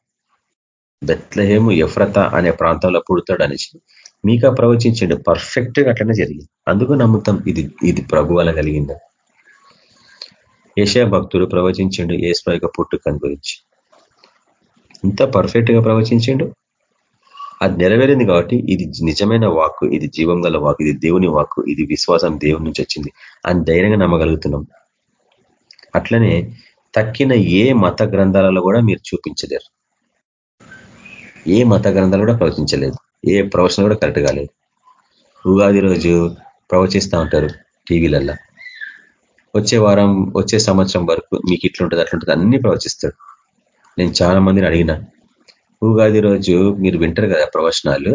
బెత్లహేము ఎఫ్రత అనే ప్రాంతంలో పుడతాడు అనేసి. మీకా ప్రవచించండు. పర్ఫెక్ట్గా అట్లనే జరిగింది. అందుకు నమ్ముతాం ఇది ఇది ప్రభు వల్ల కలిగింది. ఏషియా భక్తుడు ప్రవచించిండు ఏసు యొక్క పుట్టుకని గురించి. ఇంత పర్ఫెక్ట్గా ప్రవచించిండు. అది నెరవేరింది కాబట్టి ఇది నిజమైన వాక్కు ఇది జీవం గల వాక్కు ఇది దేవుని వాక్కు ఇది విశ్వాసం దేవుని నుంచి వచ్చింది అని ధైర్యంగా నమ్మగలుగుతున్నాం. అట్లనే తక్కిన ఏ మత గ్రంథాలలో కూడా మీరు చూపించలేరు. ఏ మత గ్రంథాలు కూడా ప్రవచించలేదు. ఏ ప్రవచన కూడా కరెక్ట్ కాలేదు. ఉగాది రోజు ప్రవచిస్తూ ఉంటారు టీవీలల్లో. వచ్చే వారం వచ్చే సంవత్సరం వరకు మీకు ఇట్లుంటుంది అట్లుంటుంది అన్ని ప్రవచిస్తాడు. నేను చాలా మందిని అడిగిన ఉగాది రోజు మీరు వింటారు కదా ప్రవచనాలు?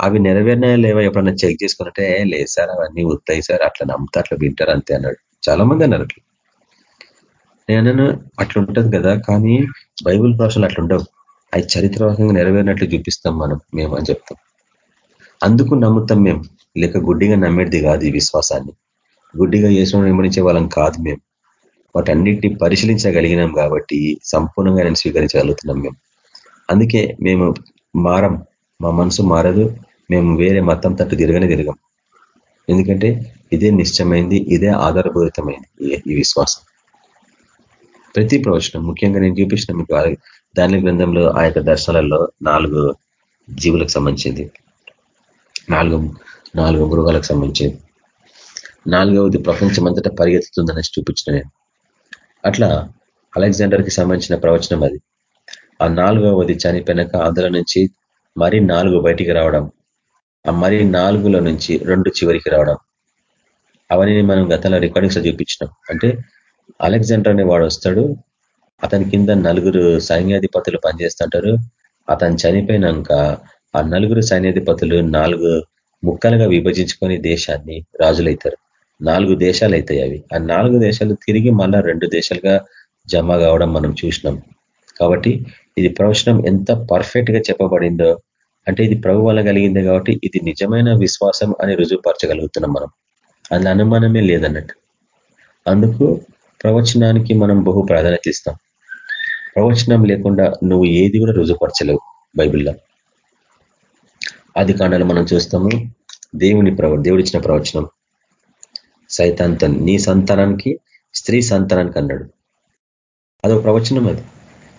అవి నెరవేరినాయా లేవా? ఎప్పుడన్నా చెక్ చేసుకున్నట్టే లేదు సార్ అవన్నీ వస్తాయి సార్ అట్లా నమ్ముతా అట్లా వింటారు అంతే అన్నాడు. చాలా మంది అన్నారు అట్లా. నేను అట్లా కదా కానీ బైబుల్ ప్రవచనాలు అట్లుండవు. అవి చరిత్రవాహంగా నెరవేరినట్లు చూపిస్తాం మనం మేము అని చెప్తాం. అందుకు నమ్ముతాం మేము. లేక గుడ్డిగా నమ్మేది కాదు ఈ విశ్వాసాన్ని. గుడ్డిగా చేసిన వెంబడించే వాళ్ళం కాదు మేము. వాటన్నిటిని పరిశీలించగలిగినాం కాబట్టి సంపూర్ణంగా నేను స్వీకరించగలుగుతున్నాం మేము. అందుకే మేము మారం. మా మనసు మారదు. మేము వేరే మతం తట్టు తిరగనే తిరగం. ఎందుకంటే ఇదే నిశ్చయమైంది ఇదే ఆధారభూతమైంది ఈ విశ్వాసం. ప్రతి ప్రవచనం ముఖ్యంగా నేను చూపించిన మీకు దాని గ్రంథంలో ఆ యొక్క దర్శనాలలో నాలుగు జీవులకు సంబంధించింది. నాలుగు నాలుగు మృగాలకు సంబంధించింది. నాలుగవది ప్రపంచమంతటా పరిగెత్తుతుందని చూపించిన నేను. అట్లా అలెగ్జాండర్కి సంబంధించిన ప్రవచనం అది. ఆ నాలుగవది చనిపోయినాక అందులో నుంచి మరి నాలుగు బయటికి రావడం ఆ మరి నాలుగులో నుంచి రెండు చివరికి రావడం. అవన్నీ మనం గతంలో రికార్డింగ్స్ చూపించినాం. అంటే అలెగ్జాండర్ అనే వాడు వస్తాడు అతని కింద నలుగురు సైన్యాధిపతులు పనిచేస్తుంటారు. అతను చనిపోయినాక ఆ నలుగురు సైన్యాధిపతులు నాలుగు ముక్కలుగా విభజించుకొని దేశాన్ని రాజులైతారు. నాలుగు దేశాలు అవుతాయి అవి. ఆ నాలుగు దేశాలు తిరిగి మళ్ళా రెండు దేశాలుగా జమ కావడం మనం చూసినాం. కాబట్టి ఇది ప్రవచనం ఎంత పర్ఫెక్ట్గా చెప్పబడిందో అంటే ఇది ప్రభు వల్ల కలిగింది కాబట్టి ఇది నిజమైన విశ్వాసం అని రుజువుపరచగలుగుతున్నాం మనం. అందులో అనుమానమే లేదన్నట్టు. అందుకు ప్రవచనానికి మనం బహు ప్రాధాన్యత ఇస్తాం. ప్రవచనం లేకుండా నువ్వు ఏది కూడా రుజువుపరచలేవు బైబిల్లో. ఆది కాండాలు మనం చూస్తాము దేవుని ప్రవ దేవుడిచ్చిన ప్రవచనం. సైతాంతం నీ సంతానానికి స్త్రీ సంతానానికి అన్నాడు. అదొక ప్రవచనం అది.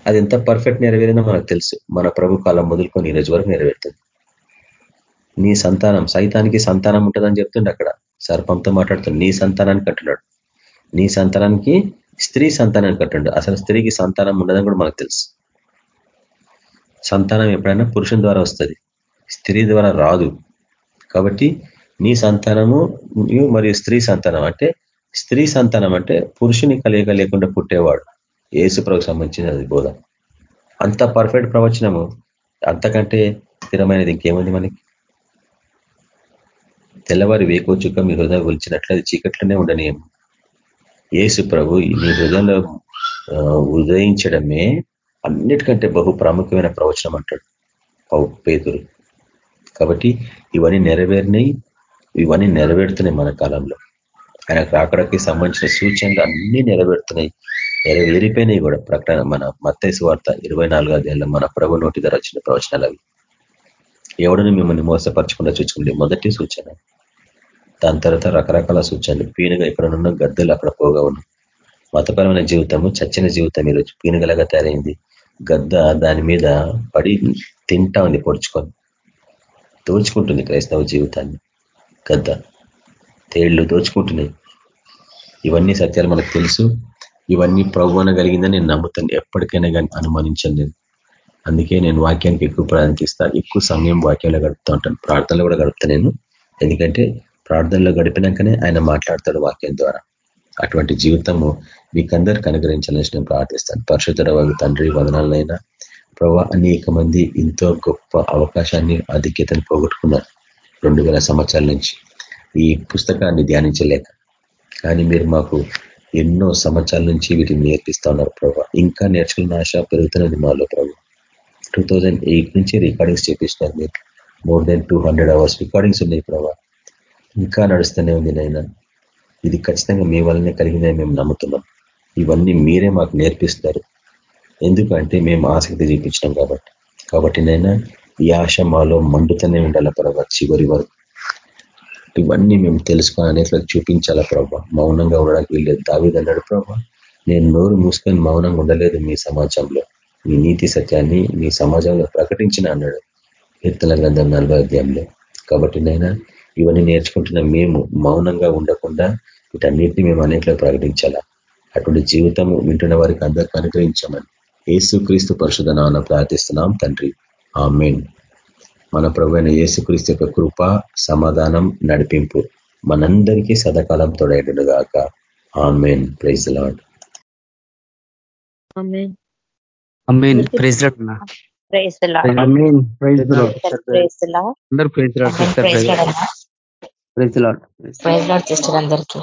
అది ఎంత పర్ఫెక్ట్ నెరవేరిందో మనకు తెలుసు. మన ప్రభు కాలం మొదలుకొని రోజు వరకు నెరవేరుతుంది. నీ సంతానం సైతానికి సంతానం ఉంటుందని చెప్తుండే అక్కడ. సర్పంతో మాట్లాడుతుంది నీ సంతానానికి అంటున్నాడు. నీ సంతానానికి స్త్రీ సంతానానికి అంటుండు అసలు స్త్రీకి సంతానం ఉండదని కూడా మనకు తెలుసు. సంతానం ఎప్పుడైనా పురుషుని ద్వారా వస్తుంది. స్త్రీ ద్వారా రాదు. కాబట్టి నీ సంతానము మరియు స్త్రీ సంతానం. అంటే స్త్రీ సంతానం అంటే పురుషుని కలియక లేకుండా పుట్టేవాడు. ఏసుప్రకు సంబంధించిన అది బోధ. అంత పర్ఫెక్ట్ ప్రవచనము. అంతకంటే స్థిరమైనది ఇంకేముంది మనకి? తెల్లవారి వేకో మీ హృదయం ఒలిచినట్లు అది చీకట్లోనే ఉండనియం ఏసు ప్రభు మీ హృదయంలో ఉదయించడమే అన్నిటికంటే బహు ప్రాముఖ్యమైన ప్రవచనం అంటాడు పేతురు. కాబట్టి ఇవన్నీ నెరవేరినాయి. ఇవన్నీ నెరవేరుతున్నాయి మన కాలంలో. ఆయన అక్కడికి సంబంధించిన సూచనలు అన్ని నెరవేరుతున్నాయి. నెరవేరిపోయినాయి కూడా. ప్రకటన మన మత్తైసు వార్త ఇరవై నాలుగో మన ప్రభు నోటి ధర వచ్చిన ప్రవచనాలు అవి. ఎవడని మిమ్మల్ని మోసపరచకుండా చూసుకుంటే మొదటి సూచన. దాని తర్వాత రకరకాల సూచనలు. పీనుగా ఎక్కడనున్న గద్దెలు అక్కడ పోగా ఉన్నాయి మతపరమైన జీవితము చచ్చిన జీవితం ఈరోజు పీనుగలాగా తయారైంది. గద్ద దాని మీద పడి తింటా ఉంది పొడుచుకొని. దోచుకుంటుంది క్రైస్తవ జీవితాన్ని. గద్ద తేళ్ళు దోచుకుంటున్నాయి. ఇవన్నీ సత్యాలు మనకు తెలుసు. ఇవన్నీ ప్రవ్వన కలిగిందని నేను నమ్ముతాను. ఎప్పటికైనా కానీ అనుమానించను నేను. అందుకే నేను వాక్యానికి ఎక్కువ ప్రాధాన్యత ఎక్కువ సమయం వాక్యంలో గడుపుతూ ఉంటాను. ప్రార్థనలో కూడా గడుపుతా నేను. ఎందుకంటే ప్రార్థనలో గడిపినాకనే ఆయన మాట్లాడతాడు వాక్యం ద్వారా. అటువంటి జీవితము మీకందరికి అనుగ్రహించాలని నేను ప్రార్థిస్తాను. పరిశుద్ధ తండ్రి వదనాలైనా ప్రభా అనేక మంది ఎంతో గొప్ప అవకాశాన్ని ఆధిక్యతను పోగొట్టుకున్నారు. రెండు సంవత్సరాల నుంచి ఈ పుస్తకాన్ని ధ్యానించలేక. కానీ మీరు మాకు ఎన్నో సంవత్సరాల నుంచి వీటిని నేర్పిస్తా ఉన్నారు ప్రభా. ఇంకా నేర్చుకున్న ఆశ పెరుగుతున్నది మాలో ప్రభు. టూ థౌజండ్ ఎయిట్ నుంచి రికార్డింగ్స్ చేపిస్తున్నారు మీరు. More than two hundred hours recordings ఉన్నాయి ప్రభా. ఇంకా నడుస్తూనే ఉంది నైనా ఇది ఖచ్చితంగా మీ వల్లనే కలిగిందని మేము నమ్ముతున్నాం. ఇవన్నీ మీరే మాకు నేర్పిస్తారు ఎందుకంటే మేము ఆసక్తి చూపించినాం కాబట్టి. కాబట్టి నైనా ఈ ఆశ మాలో మండుతూనే ఉండాల ప్రభా? చివరి వరకు. ఇవన్నీ మేము తెలుసుకొని అనేట్లకు చూపించాలా ప్రభా? మౌనంగా ఉండడానికి వీళ్ళేది దావిది అన్నాడు ప్రభా నేను నోరు మూసుకొని మౌనంగా ఉండలేదు మీ సమాజంలో. మీ నీతి సత్యాన్ని మీ సమాజంలో ప్రకటించిన అన్నాడు. కీర్తన గ్రంథం నలభై అధ్యాయంలో. కాబట్టి నైనా ఇవన్నీ నేర్చుకుంటున్న మేము మౌనంగా ఉండకుండా వీటన్నిటిని మేము అనేట్లో ప్రకటించాలా? అటువంటి జీవితం వింటున్న వారికి అందరికి అనుగ్రహించమని. ఏసుక్రీస్తు క్రీస్తు నాన్న ప్రార్థిస్తున్నాం తండ్రి. ఆ మెయిన్ మన ప్రభు అయిన యేసుక్రీస్తు యొక్క కృప సమాధానం నడిపింపు మనందరికీ సదాకాలం తోడైడుగాక amen praise Lord praise praise అందరు ప్రైజ్ ప్రైజ్ లాడ్ సిస్టర్ అందరికీ.